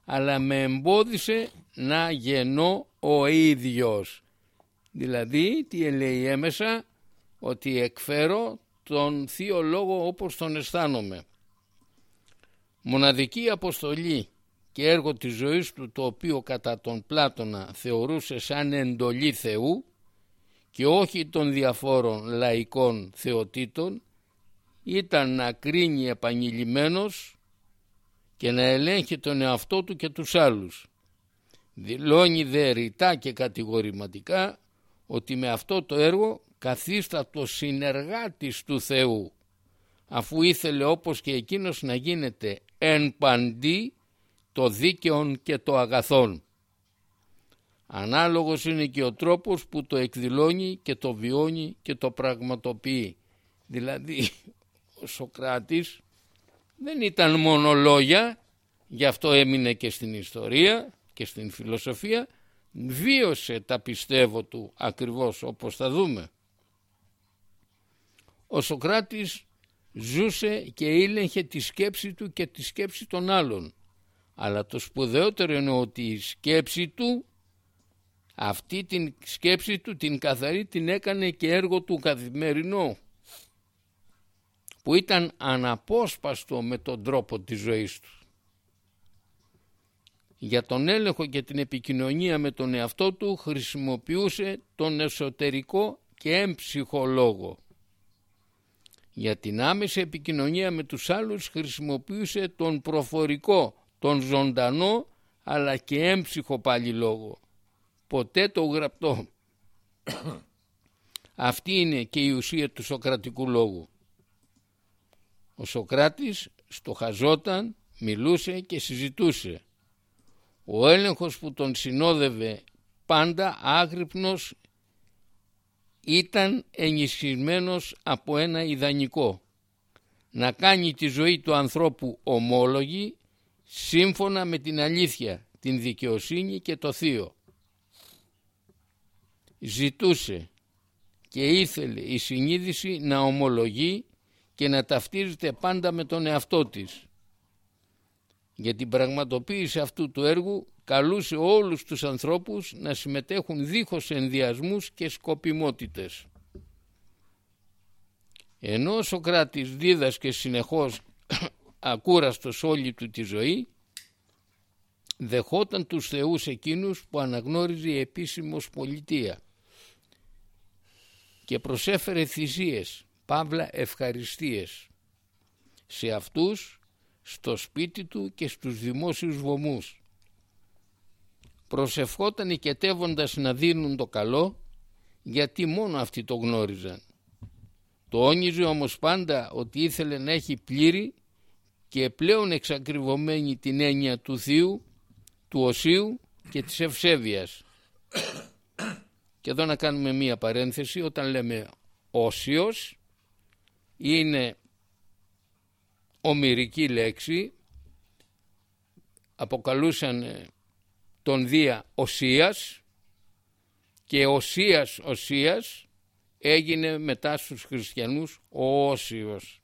αλλά με εμπόδισε να γεννώ ο ίδιος. Δηλαδή τι λέει έμεσα ότι εκφέρω τον Θείο Λόγο όπως τον αισθάνομαι. Μοναδική αποστολή και έργο της ζωής του το οποίο κατά τον Πλάτωνα θεωρούσε σαν εντολή Θεού και όχι των διαφόρων λαϊκών θεοτήτων ήταν να κρίνει επανειλημμένος και να ελέγχει τον εαυτό του και τους άλλους. Δηλώνει δε ρητά και κατηγορηματικά ότι με αυτό το έργο καθίστατο συνεργάτης του Θεού αφού ήθελε όπως και εκείνος να γίνεται εν παντή το δίκαιον και το αγαθόν. Ανάλογος είναι και ο τρόπος που το εκδηλώνει και το βιώνει και το πραγματοποιεί. Δηλαδή ο Σοκράτης δεν ήταν μόνο λόγια, γι' αυτό έμεινε και στην ιστορία και στην φιλοσοφία, βίωσε τα πιστεύω του ακριβώς όπως θα δούμε. Ο Σοκράτης ζούσε και ήλεγχε τη σκέψη του και τη σκέψη των άλλων. Αλλά το σπουδαιότερο είναι ότι η σκέψη του, αυτή την σκέψη του την καθαρή την έκανε και έργο του καθημερινού που ήταν αναπόσπαστο με τον τρόπο της ζωής τους. Για τον έλεγχο και την επικοινωνία με τον εαυτό του χρησιμοποιούσε τον εσωτερικό και έμψυχο λόγο. Για την άμεση επικοινωνία με τους άλλους χρησιμοποιούσε τον προφορικό, τον ζωντανό αλλά και έμψυχο πάλι λόγο. Ποτέ το γραπτό. (coughs) Αυτή είναι και η ουσία του Σοκρατικού λόγου. Ο Σοκράτης στοχαζόταν, μιλούσε και συζητούσε. Ο έλεγχος που τον συνόδευε πάντα άγρυπνος ήταν ενισχυμένος από ένα ιδανικό. Να κάνει τη ζωή του ανθρώπου ομόλογη σύμφωνα με την αλήθεια, την δικαιοσύνη και το θείο. Ζητούσε και ήθελε η συνείδηση να ομολογεί και να ταυτίζεται πάντα με τον εαυτό της. Για την πραγματοποίηση αυτού του έργου καλούσε όλους τους ανθρώπους να συμμετέχουν δίχως ενδιασμούς και σκοπιμότητες. Ενώ ο Σοκράτης δίδασκε συνεχώς (clears throat) ακούραστος όλη του τη ζωή, δεχόταν τους θεούς εκείνους που αναγνώριζε η επίσημος πολιτεία και προσέφερε θυσίες, παύλα ευχαριστίες σε αυτούς, στο σπίτι του και στους δημόσιους βωμούς. Προσευχόταν οικετεύοντας να δίνουν το καλό γιατί μόνο αυτοί το γνώριζαν. Το όνειζε όμως πάντα ότι ήθελε να έχει πλήρη και πλέον εξακριβωμένη την έννοια του Θείου, του Οσίου και της Ευσέβειας. Και εδώ να κάνουμε μία παρένθεση, όταν λέμε όσιος είναι ομυρική λέξη, αποκαλούσαν ε, τον Δία Οσίας και Οσίας Οσίας έγινε μετά στους χριστιανούς ο Όσιος.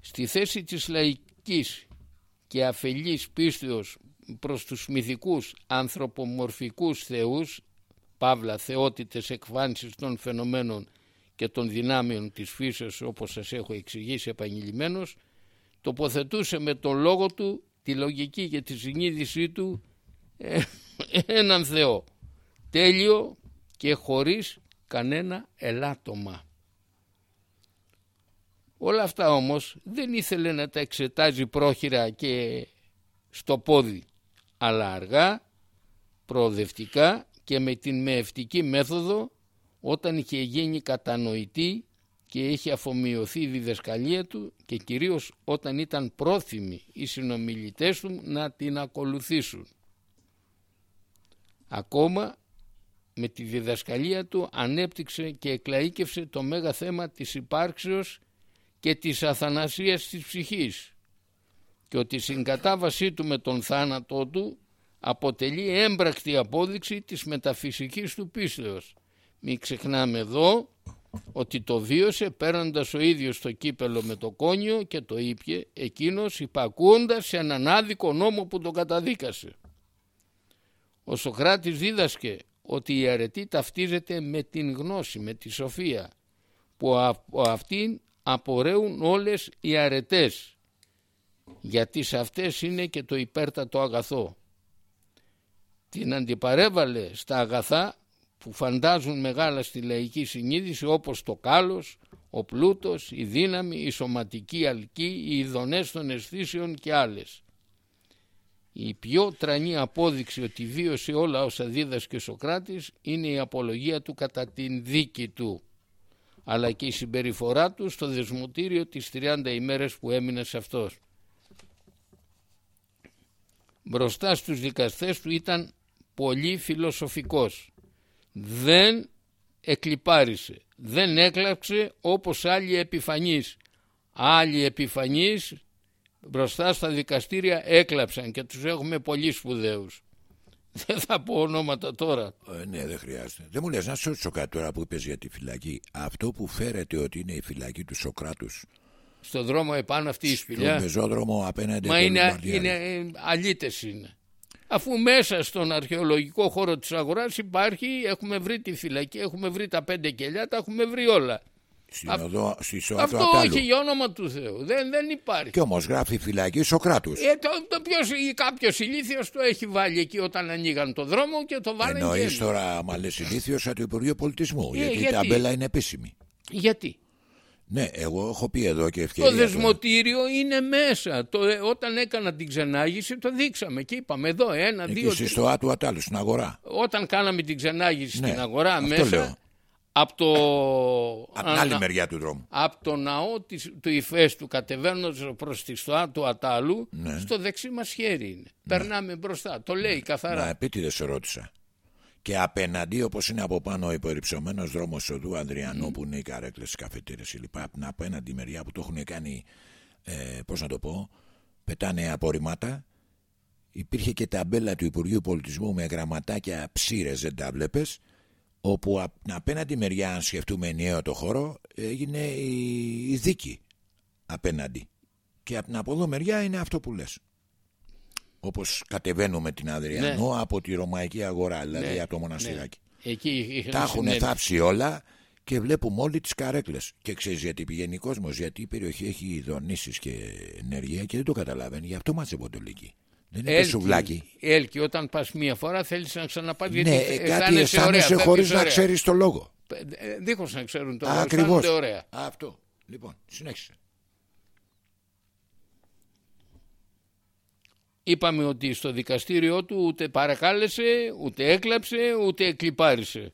Στη θέση της λαϊκής και αφελής πίστεως προς τους μυθικούς ανθρωπομορφικούς θεούς, παύλα θεότητες εκφάνσεις των φαινομένων και των δυνάμεων της φύσεως όπως σας έχω εξηγήσει επανειλημμένος, τοποθετούσε με τον λόγο του, τη λογική και τη συνείδησή του ε, έναν Θεό, τέλειο και χωρίς κανένα ελάττωμα. Όλα αυτά όμως δεν ήθελε να τα εξετάζει πρόχειρα και στο πόδι, αλλά αργά, προοδευτικά και με την μεευτική μέθοδο όταν είχε γίνει κατανοητή και είχε αφομοιωθεί η διδασκαλία του και κυρίως όταν ήταν πρόθυμοι οι συνομιλητές του να την ακολουθήσουν. Ακόμα με τη διδασκαλία του ανέπτυξε και εκλαΐκευσε το μέγα θέμα της υπάρξεως και της αθανασίας της ψυχής και ότι η συγκατάβασή του με τον θάνατό του αποτελεί έμπρακτη απόδειξη της μεταφυσικής του πίστεως. Μην ξεχνάμε εδώ ότι το βίωσε παίρνοντας ο ίδιος το κύπελο με το κόνιο και το ήπια εκείνος υπακούοντας σε έναν άδικο νόμο που τον καταδίκασε. Ο Σοκράτης δίδασκε ότι η αρετή ταυτίζεται με την γνώση, με τη σοφία που από αυτήν απορρέουν όλες οι αρετές γιατί σε αυτές είναι και το υπέρτατο αγαθό. Την αντιπαρέβαλε στα αγαθά που φαντάζουν μεγάλα στη λαϊκή συνείδηση όπως το κάλος, ο πλούτος, η δύναμη, η σωματική αλκή, οι ειδονές των αισθήσεων και άλλες. Η πιο τρανή απόδειξη ότι βίωσε όλα όσα δίδασκε ο Σοκράτης είναι η απολογία του κατά την δίκη του αλλά και η συμπεριφορά του στο δεσμοτήριο τις 30 ημέρες που έμεινε σε αυτός. Μπροστά στους δικαστές του ήταν πολύ φιλοσοφικός. Δεν εκλυπάρισε, δεν έκλαψε όπως άλλοι επιφανείς. Άλλοι επιφανείς μπροστά στα δικαστήρια έκλαψαν και τους έχουμε πολύ σπουδαίους. (laughs) Δεν θα πω ονόματα τώρα. Ε, ναι, δεν χρειάζεται. Δεν μου λες να σου ρωτήσω κάτι τώρα που είπες για τη φυλακή. Αυτό που φέρεται ότι είναι η φυλακή του Σοκράτους. Στον δρόμο επάνω αυτή η σπηλιά. Στον πεζόδρομο απέναντι. Μα είναι, είναι ε, αλήτες είναι. Αφού μέσα στον αρχαιολογικό χώρο της αγοράς υπάρχει, έχουμε βρει τη φυλακή, έχουμε βρει τα πέντε κελιά, τα έχουμε βρει όλα. Στην οδό, στη Σοά Αυτό του Ατάλου. όχι για όνομα του Θεού. Δεν, δεν υπάρχει. Και όμως γράφει φυλακή Σοκράτους. Ε, το, το ποιος, ή κάποιος ηλίθιος το έχει βάλει εκεί όταν ανοίγαν το δρόμο και το βάλανε και Εννοείς έμεινε. τώρα, μα λες ηλίθιος, από το Υπουργείο Πολιτισμού. Ε, γιατί, η γιατί; ταμπέλα είναι επίσημη. Γιατί; Ναι, εγώ έχω πει εδώ και ευκαιρία. Το τώρα. δεσμοτήριο είναι μέσα. Το, ε, όταν έκανα την ξενάγηση το δείξαμε και είπαμε εδώ ένα, Εκεί δύο, στη τρία. Στοά του Ατάλου, στην αγορά. Όταν κάναμε την ξενάγηση Ναι, στην αγορά αυτό μέσα λέω. από το, Από την άλλη μεριά του δρόμου. από το ναό της, του Ιφέστου κατεβαίνοντας προς τη στοά του Ατάλου Ναι. στο δεξί μας χέρι είναι. Περνάμε μπροστά. Το λέει καθαρά. Να επίτηδες σε ρώτησα. Και απέναντι, όπως είναι από πάνω ο υπερυψωμένος δρόμος οδού Ανδριανού, που είναι οι καρέκλες, οι καφετήρε κλπ. Από την απέναντι μεριά που το έχουν κάνει, ε, πώς να το πω, πετάνε απορριμμάτα. Υπήρχε και ταμπέλα του Υπουργείου Πολιτισμού με γραμματάκια ψήρες, δεν τα βλέπεις. Όπου από την απέναντι μεριά, αν σκεφτούμε ενιαίο το χώρο, έγινε η, η δίκη απέναντι. Και από την από εδώ μεριά είναι αυτό που λες. Όπως κατεβαίνουμε την Αδριανό από τη Ρωμαϊκή αγορά, δηλαδή Ναι, από το μοναστηράκι. Εκεί είχαν Τα έχουν συνέλθει. θάψει όλα και βλέπουμε όλοι τις καρέκλες. Και ξέρεις γιατί πηγαίνει κόσμος, γιατί η περιοχή έχει δονήσεις και ενέργεια και δεν το καταλαβαίνει. Γι' αυτό μαζεύονται όλοι εκεί. Δεν είναι Έλκη, σουβλάκι. Έλκη, όταν πας μία φορά θέλεις να ξαναπάς γιατί Ναι, ε, κάτι αισθάνεσαι αισθάνεσαι ωραία, χωρίς φεύγεις να ωραία. ξέρεις το λόγο. Ε, Δίχως να ξέρουν το λόγο, Ακριβώς. αισθάνονται ωραία. Αυτό. Λοιπόν, συνέχισε. Είπαμε ότι στο δικαστήριό του ούτε παρακάλεσε, ούτε έκλαψε, ούτε εκλυπάρισε.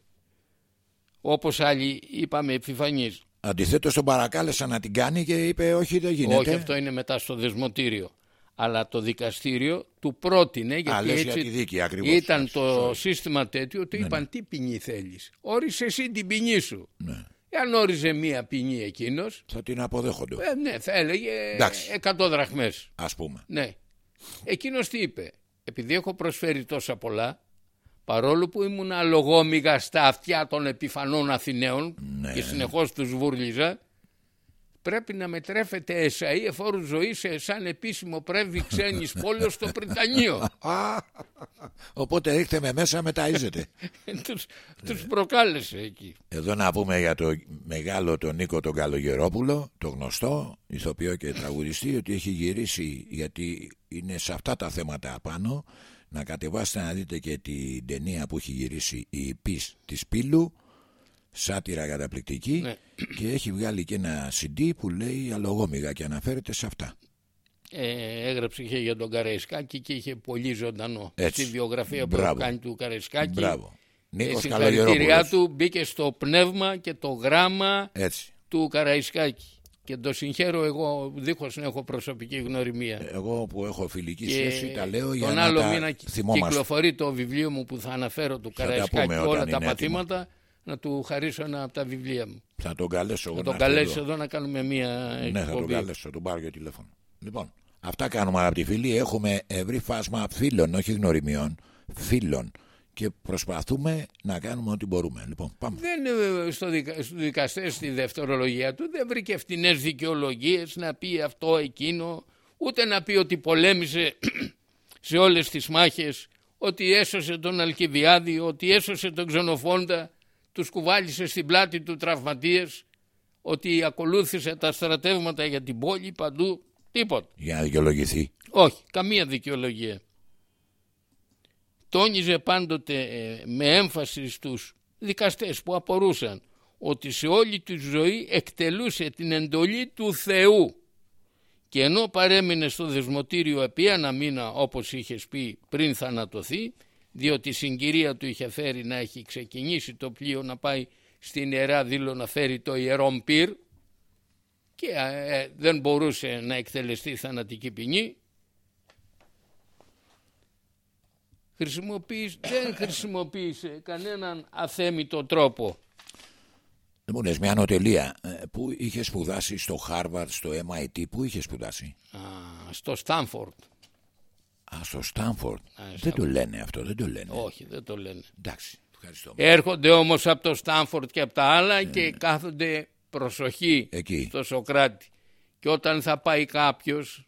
Όπως άλλοι είπαμε επιφανείς. Αντιθέτως τον παρακάλεσα να την κάνει και είπε όχι δεν γίνεται. Όχι, αυτό είναι μετά στο δεσμοτήριο. Αλλά το δικαστήριο του πρότεινε γιατί λες έτσι για τη δίκη, ακριβώς. ήταν Sorry. το σύστημα τέτοιο του είπαν τι ποινή θέλεις; Όρισε εσύ την ποινή σου. Ναι. Εάν όριζε μία ποινή εκείνος, Θα την αποδέχονται. ε, ναι, θα έλεγε Εντάξει. 100 δραχμές. Ας πούμε. Ναι. Εκείνος τι είπε. Επειδή έχω προσφέρει τόσα πολλά, παρόλο που ήμουν αλογόμηγα στα αυτιά των επιφανών Αθηναίων Ναι. και συνεχώς τους βούρλιζα, πρέπει να με τρέφετε εσαΐ εφόρους ζωής σε σαν επίσημο πρέβη ξένης πόλεως στο Πριτανείο. Α, Οπότε ρίχτε με μέσα μεταΐζετε. τους, Ναι. τους προκάλεσε εκεί. Εδώ να πούμε για το μεγάλο τον Νίκο τον Καλογερόπουλο, το γνωστό ηθοποιό και τραγουδιστή, ότι έχει γυρίσει γιατί είναι σε αυτά τα θέματα απάνω. Να κατεβάσετε να δείτε και την ταινία που έχει γυρίσει η Πις της Πύλου, σάτυρα καταπληκτική Ναι. και έχει βγάλει και ένα CD που λέει αλογόμηγα και αναφέρεται σε αυτά. Ε, έγραψε και για τον Καραϊσκάκη και είχε πολύ ζωντανό Έτσι. στη βιογραφία που Μπράβο. έχει κάνει του Καραϊσκάκη. Μπράβο. Ε, Νίκος συγχαρητήριά Καλογερόπουλος. του μπήκε στο πνεύμα και το γράμμα Έτσι. του Καραϊσκάκη. Και το συγχαίρω εγώ δίχως να έχω προσωπική γνωριμία. Εγώ που έχω φιλική και σχέση τα λέω για τον να άλλο τα μήνα θυμόμαστε. κυκλοφορεί το βιβλίο μου που θα αναφέρω του τα Καραϊσκάκη πούμε όλα όταν τα είναι έτοιμο. Μαθήματα να του χαρίσω ένα από τα βιβλία μου. Θα τον καλέσω εγώ Να τον να έρθει καλέσει εδώ. εδώ να κάνουμε μια Ναι, θα τον εκπομπή. καλέσω, τον πάρω για τηλέφωνο. Λοιπόν, αυτά κάνουμε αγαπητοί φίλοι. Έχουμε ευρύ φάσμα φίλων, όχι γνωριμιών, φίλων. Και προσπαθούμε να κάνουμε ό,τι μπορούμε. Λοιπόν, πάμε. Δεν ε, στο δικα, στους δικαστές στη δευτερολογία του δεν βρήκε φτηνές δικαιολογίες να πει αυτό εκείνο ούτε να πει ότι πολέμησε (clears throat) σε όλες τις μάχες ότι έσωσε τον Αλκιβιάδη ότι έσωσε τον Ξενοφόντα τους κουβάλισε στην πλάτη του τραυματίες ότι ακολούθησε τα στρατεύματα για την πόλη παντού τίποτα Για να δικαιολογηθεί. όχι, καμία δικαιολογία. Τόνιζε πάντοτε ε, με έμφαση στους δικαστές που απορούσαν ότι σε όλη τη ζωή εκτελούσε την εντολή του Θεού και ενώ παρέμεινε στο δεσμοτήριο επί ένα μήνα όπως είχες πει πριν θανατωθεί διότι η συγκυρία του είχε φέρει να έχει ξεκινήσει το πλοίο να πάει στην Ιερά Δήλο να φέρει το ιερόν πυρ και ε, δεν μπορούσε να εκτελεστεί θανατική ποινή χρησιμοποίησε, δεν χρησιμοποίησε κανέναν αθέμητο τρόπο Δεν μου λες μια νοτελεία. Ε, Πού είχε σπουδάσει στο Harvard, στο MIT, πού είχε σπουδάσει; Α, στο Στάνφορντ Α, στο Στάνφορντ. Α, Δεν το λένε αυτό, δεν το λένε. όχι δεν το λένε Εντάξει, ευχαριστώ. έρχονται όμως από το Στάνφορντ και από τα άλλα και κάθονται προσοχή Εκεί. στο Σοκράτη και όταν θα πάει κάποιος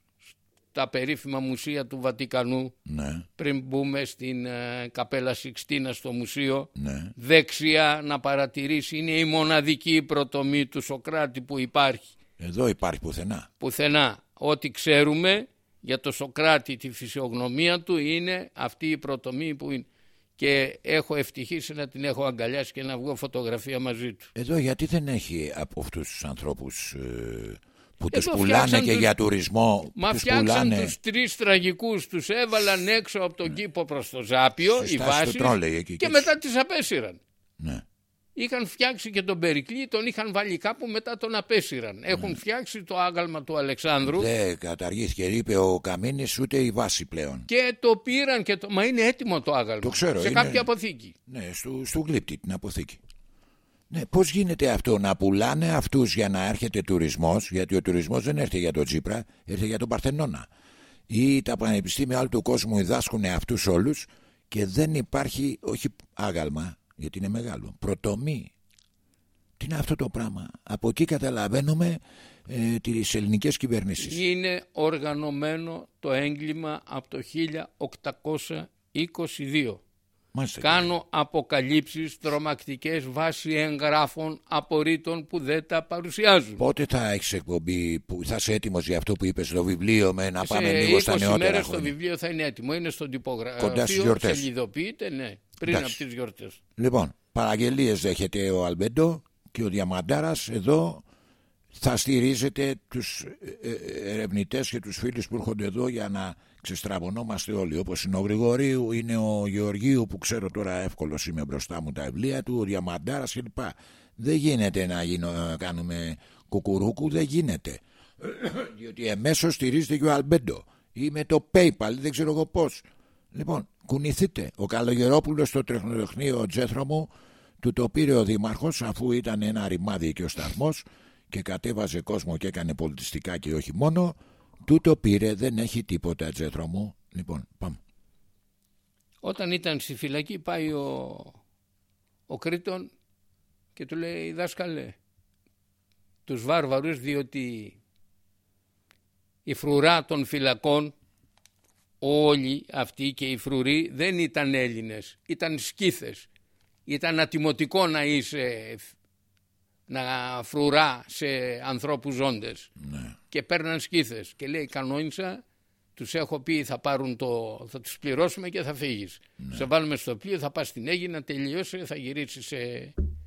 τα περίφημα μουσεία του Βατικανού Ναι, πριν μπούμε στην ε, Καπέλα Σιξτίνα στο μουσείο ναι. δεξιά να παρατηρήσει είναι η μοναδική πρωτομή του Σοκράτη που υπάρχει Εδώ υπάρχει πουθενά. πουθενά ό,τι ξέρουμε για το Σοκράτη τη φυσιογνωμία του είναι αυτή η πρωτομή που είναι και έχω ευτυχήσει να την έχω αγκαλιάσει και να βγω φωτογραφία μαζί του Εδώ γιατί δεν έχει από αυτούς τους ανθρώπους ε, που τους Εδώ πουλάνε φτιάξαν και τους- για τουρισμό. Μα τους φτιάξαν πουλάνε τους τρεις τραγικούς, τους έβαλαν έξω από τον κήπο προς το Ζάπιο, Στη οι στάση του βάσεις, τρόλεϊ εκεί και και μετά τις απέσυραν. Ναι. Είχαν φτιάξει και τον Περικλή, τον είχαν βάλει κάπου, μετά τον απέσυραν. Έχουν φτιάξει το άγαλμα του Αλεξάνδρου Δεν καταργήθηκε, είπε ο Καμίνης, ούτε η βάση πλέον. και το πήραν και το... Μα είναι έτοιμο το άγαλμα. Το ξέρω, Σε είναι- κάποια αποθήκη. Ναι, στο, στο γλύπτη την αποθήκη. Ναι, πώς γίνεται αυτό να πουλάνε αυτούς για να έρχεται τουρισμός, γιατί ο τουρισμός δεν έρχεται για τον Τσίπρα, έρχεται για τον Παρθενώνα. Ή τα πανεπιστήμια όλου του κόσμου διδάσκουν αυτούς όλους και δεν υπάρχει, όχι άγαλμα, γιατί είναι μεγάλο, προτομή. Τι είναι αυτό το πράγμα; Από εκεί καταλαβαίνουμε ε, τις ελληνικές κυβερνήσεις. Είναι οργανωμένο το έγκλημα από το 1822. Μάλιστα. Κάνω αποκαλύψεις τρομακτικές βάσει εγγράφων απορρίτων που δεν τα παρουσιάζουν. Πότε θα έχεις εκπομπή που θα είσαι έτοιμος για αυτό που είπες στο βιβλίο με να πάμε Σε λίγο στα 20 νεότερα μέρες το χρόνια; βιβλίο θα είναι έτοιμο. Είναι στον Κοντά στις τυπογραφείο, γιορτές. σελιδοποιείται, ναι, πριν Εντάξει. από τις γιορτές. Λοιπόν, παραγγελίες δέχεται ο Αλμπέντο και ο Διαμαντάρας εδώ θα στηρίζετε τους ε, ε, ερευνητές και τους φίλους που έρχονται εδώ για να ξεστραβωνόμαστε όλοι όπως είναι ο Γρηγορίου, είναι ο Γεωργίου που ξέρω τώρα εύκολος είμαι μπροστά μου τα βιβλία του, ο Διαμαντάρας κλπ. Δεν γίνεται να γίνω, ε, κάνουμε κουκουρούκου, δεν γίνεται. (coughs) Διότι εμέσως στηρίζεται και ο Αλμπέντο ή με το PayPal, δεν ξέρω εγώ πώς. Λοιπόν, κουνηθείτε. Ο Καλογερόπουλος στο τεχνοτεχνείο Τζέθρο μου του το πήρε ο Δήμαρχος αφού ήταν ένα ρημάδι και ο σταθμός και κατέβαζε κόσμο και έκανε πολιτιστικά και όχι μόνο. Του το πήρε, δεν έχει τίποτα Τζέθρο μου. Λοιπόν, πάμε. Όταν ήταν στη φυλακή πάει ο, ο Κρήτον και του λέει δάσκαλε τους βάρβαρους διότι η φρουρά των φυλακών όλοι αυτοί και οι φρουροί δεν ήταν Έλληνες, ήταν σκύθες. Ήταν ατιμωτικό να είσαι να φρουρά σε ανθρώπους ζώντες Ναι. και παίρναν σκύθες και λέει κανόνισα τους έχω πει θα πάρουν το θα τους πληρώσουμε και θα φύγεις σε βάλουμε στο πλοίο θα πας στην Αίγυπτο να τελειώσει θα γυρίσεις σε,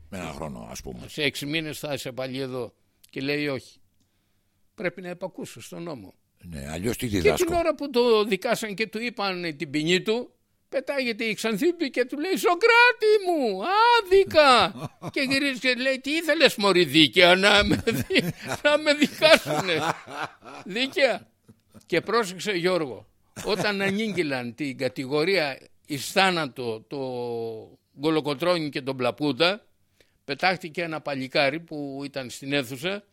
Με ένα χρόνο ας πούμε. σε έξι μήνες θα είσαι πάλι εδώ και λέει όχι πρέπει να επακούσω στον νόμο Ναι, αλλιώς τι και την διδάσκω. ώρα που το δικάσαν και του είπαν την ποινή του πετάγεται η Ξανθίπη και του λέει Σοκράτη μου άδικα (laughs) και γυρίζει και λέει τι ήθελες μωρή δίκαια να με, δι- να με δικάσουνε; Δίκαια και πρόσεξε Γιώργο όταν ανήγγυλαν την κατηγορία εις θάνατο το Γκολοκοτρώνη και τον Πλαπούτα πετάχτηκε ένα παλικάρι που ήταν στην αίθουσα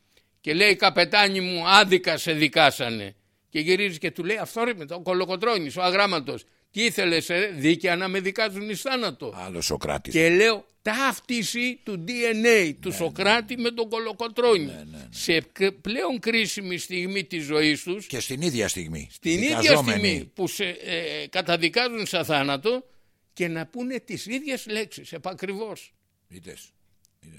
και λέει καπετάνι μου άδικα σε δικάσανε και γυρίζει και του λέει αυτό ρε με τον Κολοκοτρώνης ο αγράμματος τι ήθελες ε, δίκαια να με δικάζουν εις θάνατο; Άλλος Σοκράτης. και λέω ταύτιση του DNA του Σοκράτη με τον Κολοκοτρώνη σε κ- πλέον κρίσιμη στιγμή της ζωής τους Και στην ίδια στιγμή. την ίδια δικαζόμενοι. στιγμή που σε ε, καταδικάζουν σε θάνατο και να πούνε τις ίδιες λέξεις επακριβώς. Είδες.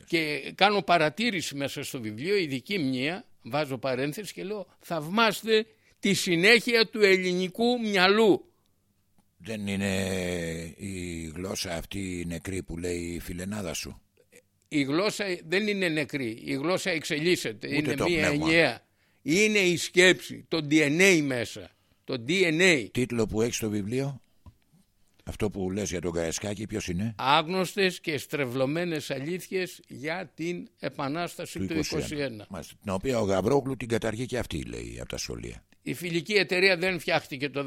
Και κάνω παρατήρηση μέσα στο βιβλίο, ειδική μνήα, βάζω παρένθεση και λέω θαυμάστε τη συνέχεια του ελληνικού μυαλού. Δεν είναι η γλώσσα αυτή η νεκρή που λέει η φιλενάδα σου; Η γλώσσα δεν είναι νεκρή, η γλώσσα εξελίσσεται, Ούτε είναι το μία πνεύμα. ενιαία. Είναι η σκέψη, το DNA μέσα, το DNA. Τίτλο που έχει στο βιβλίο; Αυτό που λες για τον Καρεσκάκη ποιος είναι; Άγνωστες και στρεβλωμένες αλήθειες για την Επανάσταση του 21. Μάλιστα. Την οποία ο Γαβρόγλου την καταργεί και αυτή λέει από τα σχολεία. Η φιλική εταιρεία δεν φτιάχτηκε το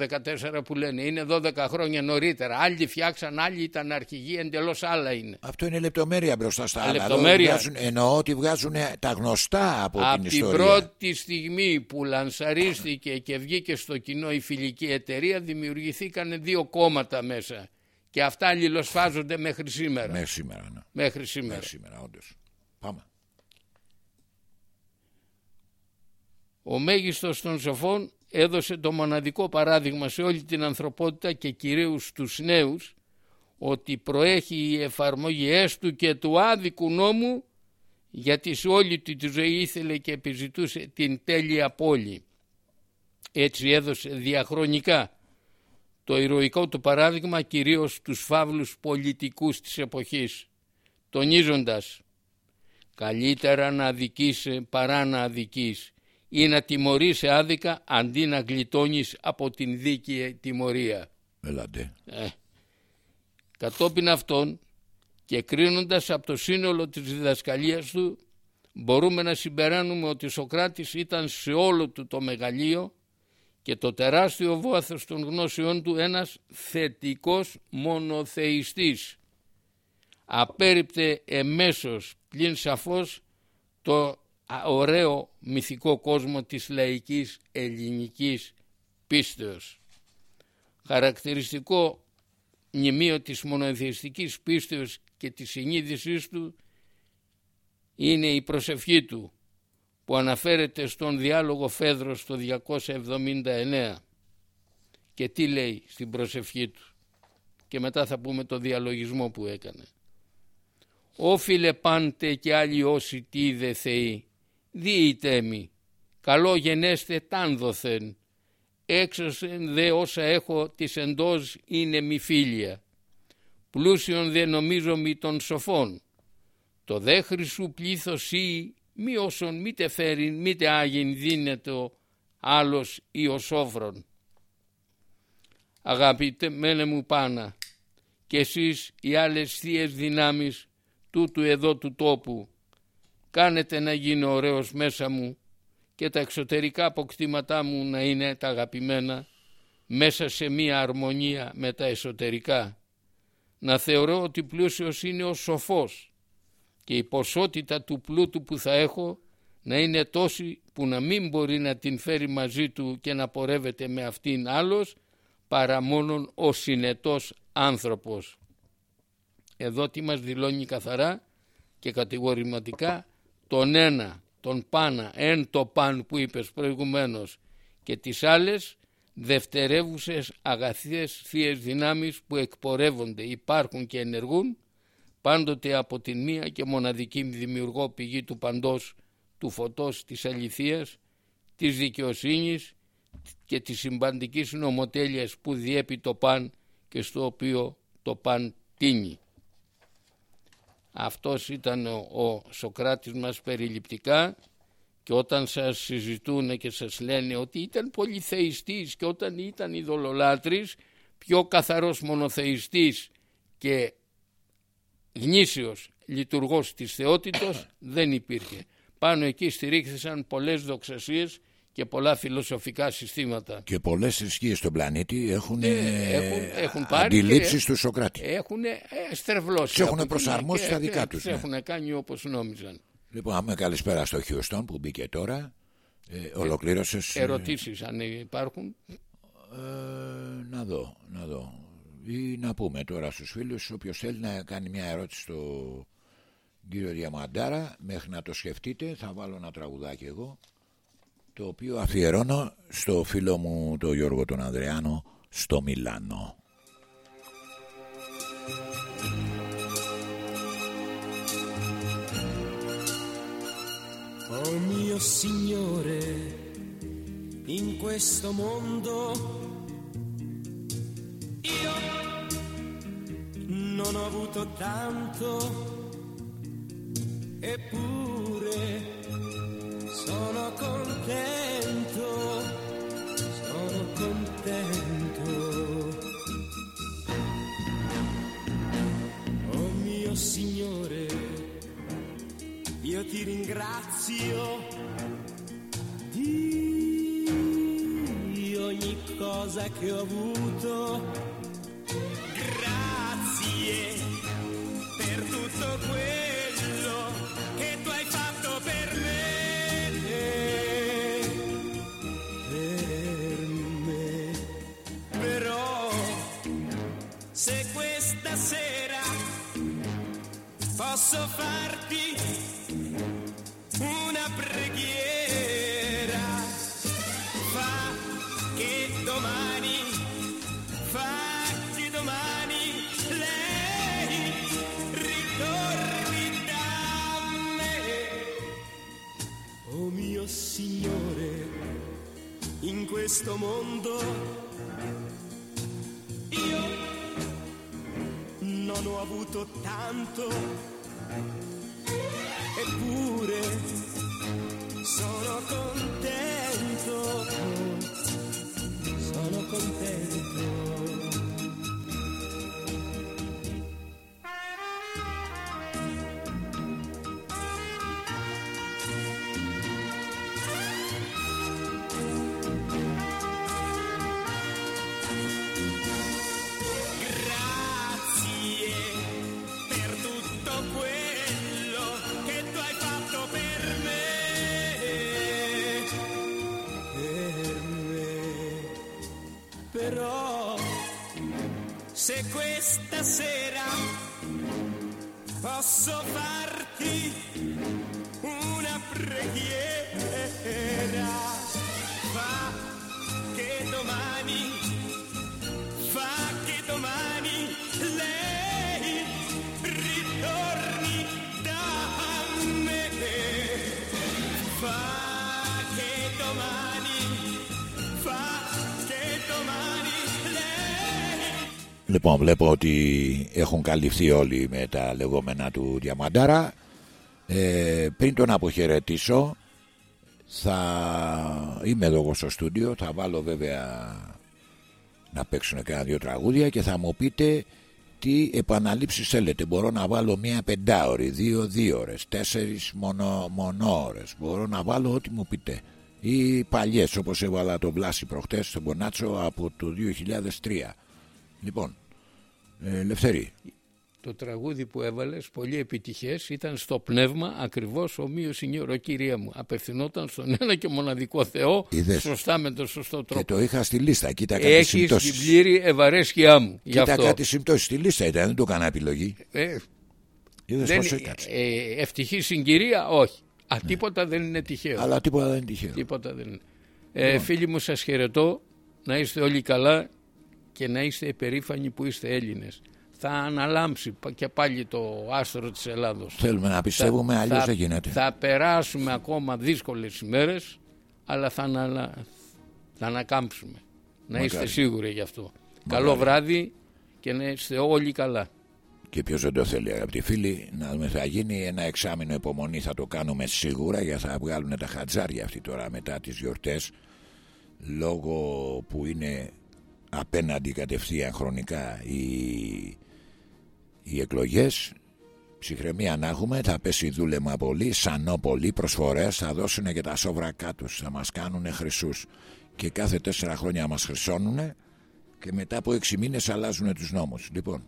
14 που λένε, είναι 12 χρόνια νωρίτερα. Άλλοι φτιάξαν, άλλοι ήταν αρχηγοί, εντελώς άλλα είναι. Αυτό είναι λεπτομέρεια μπροστά στα άλλα. Εδώ λεπτομέρεια. βγάζουν- εννοώ ότι βγάζουν τα γνωστά από, Από την την ιστορία. πρώτη στιγμή που λανσαρίστηκε και βγήκε στο κοινό η φιλική εταιρεία δημιουργηθήκαν δύο κόμματα μέσα. Και αυτά αλληλοσφάζονται μέχρι σήμερα. Μέχρι σήμερα. Ναι. Μέχρι σήμερα. Μέχρι σήμερα, όντως. Πάμε. Ο μέγιστος των σοφών έδωσε το μοναδικό παράδειγμα σε όλη την ανθρωπότητα και κυρίως στους νέους ότι προέχει η εφαρμογή έστω και του άδικου νόμου γιατί σε όλη τη ζωή ήθελε και επιζητούσε την τέλεια πόλη. Έτσι έδωσε διαχρονικά το ηρωικό του παράδειγμα κυρίως στους φαύλους πολιτικούς της εποχής τονίζοντας καλύτερα να αδικείς παρά να αδικείς ή να τιμωρείς άδικα αντί να γλιτώνεις από την δίκαιη τιμωρία. Ελάτε. Ε. Κατόπιν αυτών και κρίνοντας από το σύνολο της διδασκαλίας του μπορούμε να συμπεράνουμε ότι ο Σοκράτης ήταν σε όλο του το μεγαλείο και το τεράστιο βόαθος των γνώσεών του ένας θετικός μονοθεϊστής. Απέριπτε εμέσως πλην σαφώς το ωραίο μυθικό κόσμο της λαϊκής ελληνικής πίστεως. Χαρακτηριστικό μνημείο της μονοθεϊστικής πίστεως και της συνείδησής του είναι η προσευχή του που αναφέρεται στον διάλογο Φέδρος το 279 και τι λέει στην προσευχή του και μετά θα πούμε το διαλογισμό που έκανε. Όφιλε πάντε και άλλοι όσοι τι δε θεοί, διήτε μη, καλό γενέστε τάνδοθεν, έξωσεν δε όσα έχω της εντός είναι μη φίλια, πλούσιον δε νομίζω μη των σοφών, το δε χρυσού πλήθος ή μη όσον μήτε φέρειν μήτε άγιν δίνεται άλλος ή ο σόφρον. Αγαπητέ μένε μου πάνα και εσείς οι άλλες θείες δυνάμεις τούτου εδώ του τόπου κάνετε να γίνω ωραίος μέσα μου και τα εξωτερικά αποκτήματά μου να είναι τα αγαπημένα μέσα σε μία αρμονία με τα εσωτερικά. Να θεωρώ ότι πλούσιος είναι ο σοφός και η ποσότητα του πλούτου που θα έχω να είναι τόση που να μην μπορεί να την φέρει μαζί του και να πορεύεται με αυτήν άλλος παρά μόνον ο συνετός άνθρωπος. Εδώ τι μας δηλώνει καθαρά και κατηγορηματικά τον ένα, τον πάνα, εν το παν που είπες προηγουμένως και τις άλλες δευτερεύουσες αγαθίες θείες δυνάμεις που εκπορεύονται, υπάρχουν και ενεργούν πάντοτε από την μία και μοναδική δημιουργό πηγή του παντός, του φωτός της αληθείας, της δικαιοσύνης και της συμπαντικής νομοτέλειας που διέπει το παν και στο οποίο το παν τίνει. Αυτός ήταν ο, ο Σοκράτης μας περιληπτικά και όταν σας συζητούν και σας λένε ότι ήταν πολυθεϊστής και όταν ήταν ειδωλολάτρης πιο καθαρός μονοθεϊστής και γνήσιος λειτουργός της θεότητος δεν υπήρχε. Πάνω εκεί στηρίχθησαν πολλές δοξασίες και πολλά φιλοσοφικά συστήματα. Και πολλές θρησκείες στον πλανήτη έχουν, ε, έχουν, έχουν αντιλήψεις του Σοκράτη. Έχουν ε, στρεβλώσει. Και έχουν προσαρμόσει στα δικά τους. Ναι. έχουν κάνει όπως νόμιζαν. Λοιπόν, άμα καλησπέρα στο Χιουστόν που μπήκε τώρα. Ε, ολοκλήρωσες. Ε, ερωτήσεις αν υπάρχουν. Ε, να δω, να δω ή να πούμε τώρα στους φίλους όποιος θέλει να κάνει μια ερώτηση στο κύριο Διαμαντάρα μέχρι να το σκεφτείτε θα βάλω ένα τραγουδάκι εγώ το οποίο αφιερώνω στο φίλο μου τον Γιώργο τον Ανδρεάνο στο Μιλάνο Oh mio Signore, in questo mondo non ho avuto tanto, ti ringrazio di ogni cosa che ho avuto per tutto quello che tu hai fatto per me. Per me. Però se questa sera posso farti questo mondo. Io non ho avuto tanto, eppure sono contento. Λοιπόν, βλέπω ότι έχουν καλυφθεί όλοι με τα λεγόμενα του Διαμαντάρα. Ε, πριν τον αποχαιρετήσω, θα είμαι εδώ εγώ στο στούντιο. Θα βάλω βέβαια να παίξουν και ένα-δύο τραγούδια και θα μου πείτε τι επαναλήψεις θέλετε. Μπορώ να βάλω μία πεντάωρη, δύο δύο ώρες, τέσσερις μονο, μονόωρες. Μπορώ να βάλω ό,τι μου πείτε. Ή παλιές όπως έβαλα τον Βλάση προχτές στον Μπονάτσο από το 2003. Λοιπόν, ε, Λευθερή. Το τραγούδι που έβαλες, πολύ επιτυχές, ήταν στο πνεύμα ακριβώς ομοίως σινιώρο κυρία μου. Απευθυνόταν στον ένα και μοναδικό Θεό, Είδες. σωστά με τον σωστό Και τρόπο. το είχα στη λίστα. Κοίτα κάτι Έχεις την συμπτώσεις. πλήρη ευαρέσκειά μου. Γι' Κοίτα αυτό. κάτι συμπτώσεις. Στη λίστα ήταν, δεν το έκανα επιλογή. Ε, Είδες δεν, πώς έκατσε. ε, ευτυχή συγκυρία, όχι. Α, τίποτα δεν είναι τυχαίο. Αλλά τίποτα δεν είναι τυχαίο. Τίποτα δεν είναι. Ε, φίλοι μου σας χαιρετώ, να είστε όλοι καλά και να είστε υπερήφανοι που είστε Έλληνες. Θα αναλάμψει πα- και πάλι το άστρο της Ελλάδος. Θέλουμε να πιστεύουμε, Θα- αλλιώς θα- δεν γίνεται. Θα περάσουμε ακόμα δύσκολες ημέρες, αλλά θα, αναλα... θα ανακάμψουμε. Να είστε Μακάρι. σίγουροι γι' αυτό. Καλό βράδυ και να είστε όλοι καλά. Και ποιος δεν το θέλει, αγαπητοί φίλοι, να δούμε. Θα γίνει ένα εξάμεινο υπομονή, θα το κάνουμε σίγουρα γιατί θα βγάλουν τα χατζάρια αυτοί τώρα μετά τις γιορτές. Λόγω που είναι απέναντι κατευθείαν χρονικά οι, οι εκλογές. Ψυχραιμία να έχουμε, θα πέσει δούλεμα πολύ, σανό πολύ, προσφορές, θα δώσουν και τα σόβρακά τους, θα μας κάνουν χρυσούς. Και κάθε τέσσερα χρόνια μας χρυσώνουν και μετά από έξι μήνες αλλάζουν τους νόμους. Λοιπόν,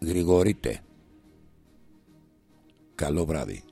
γρηγορείτε. Καλό βράδυ.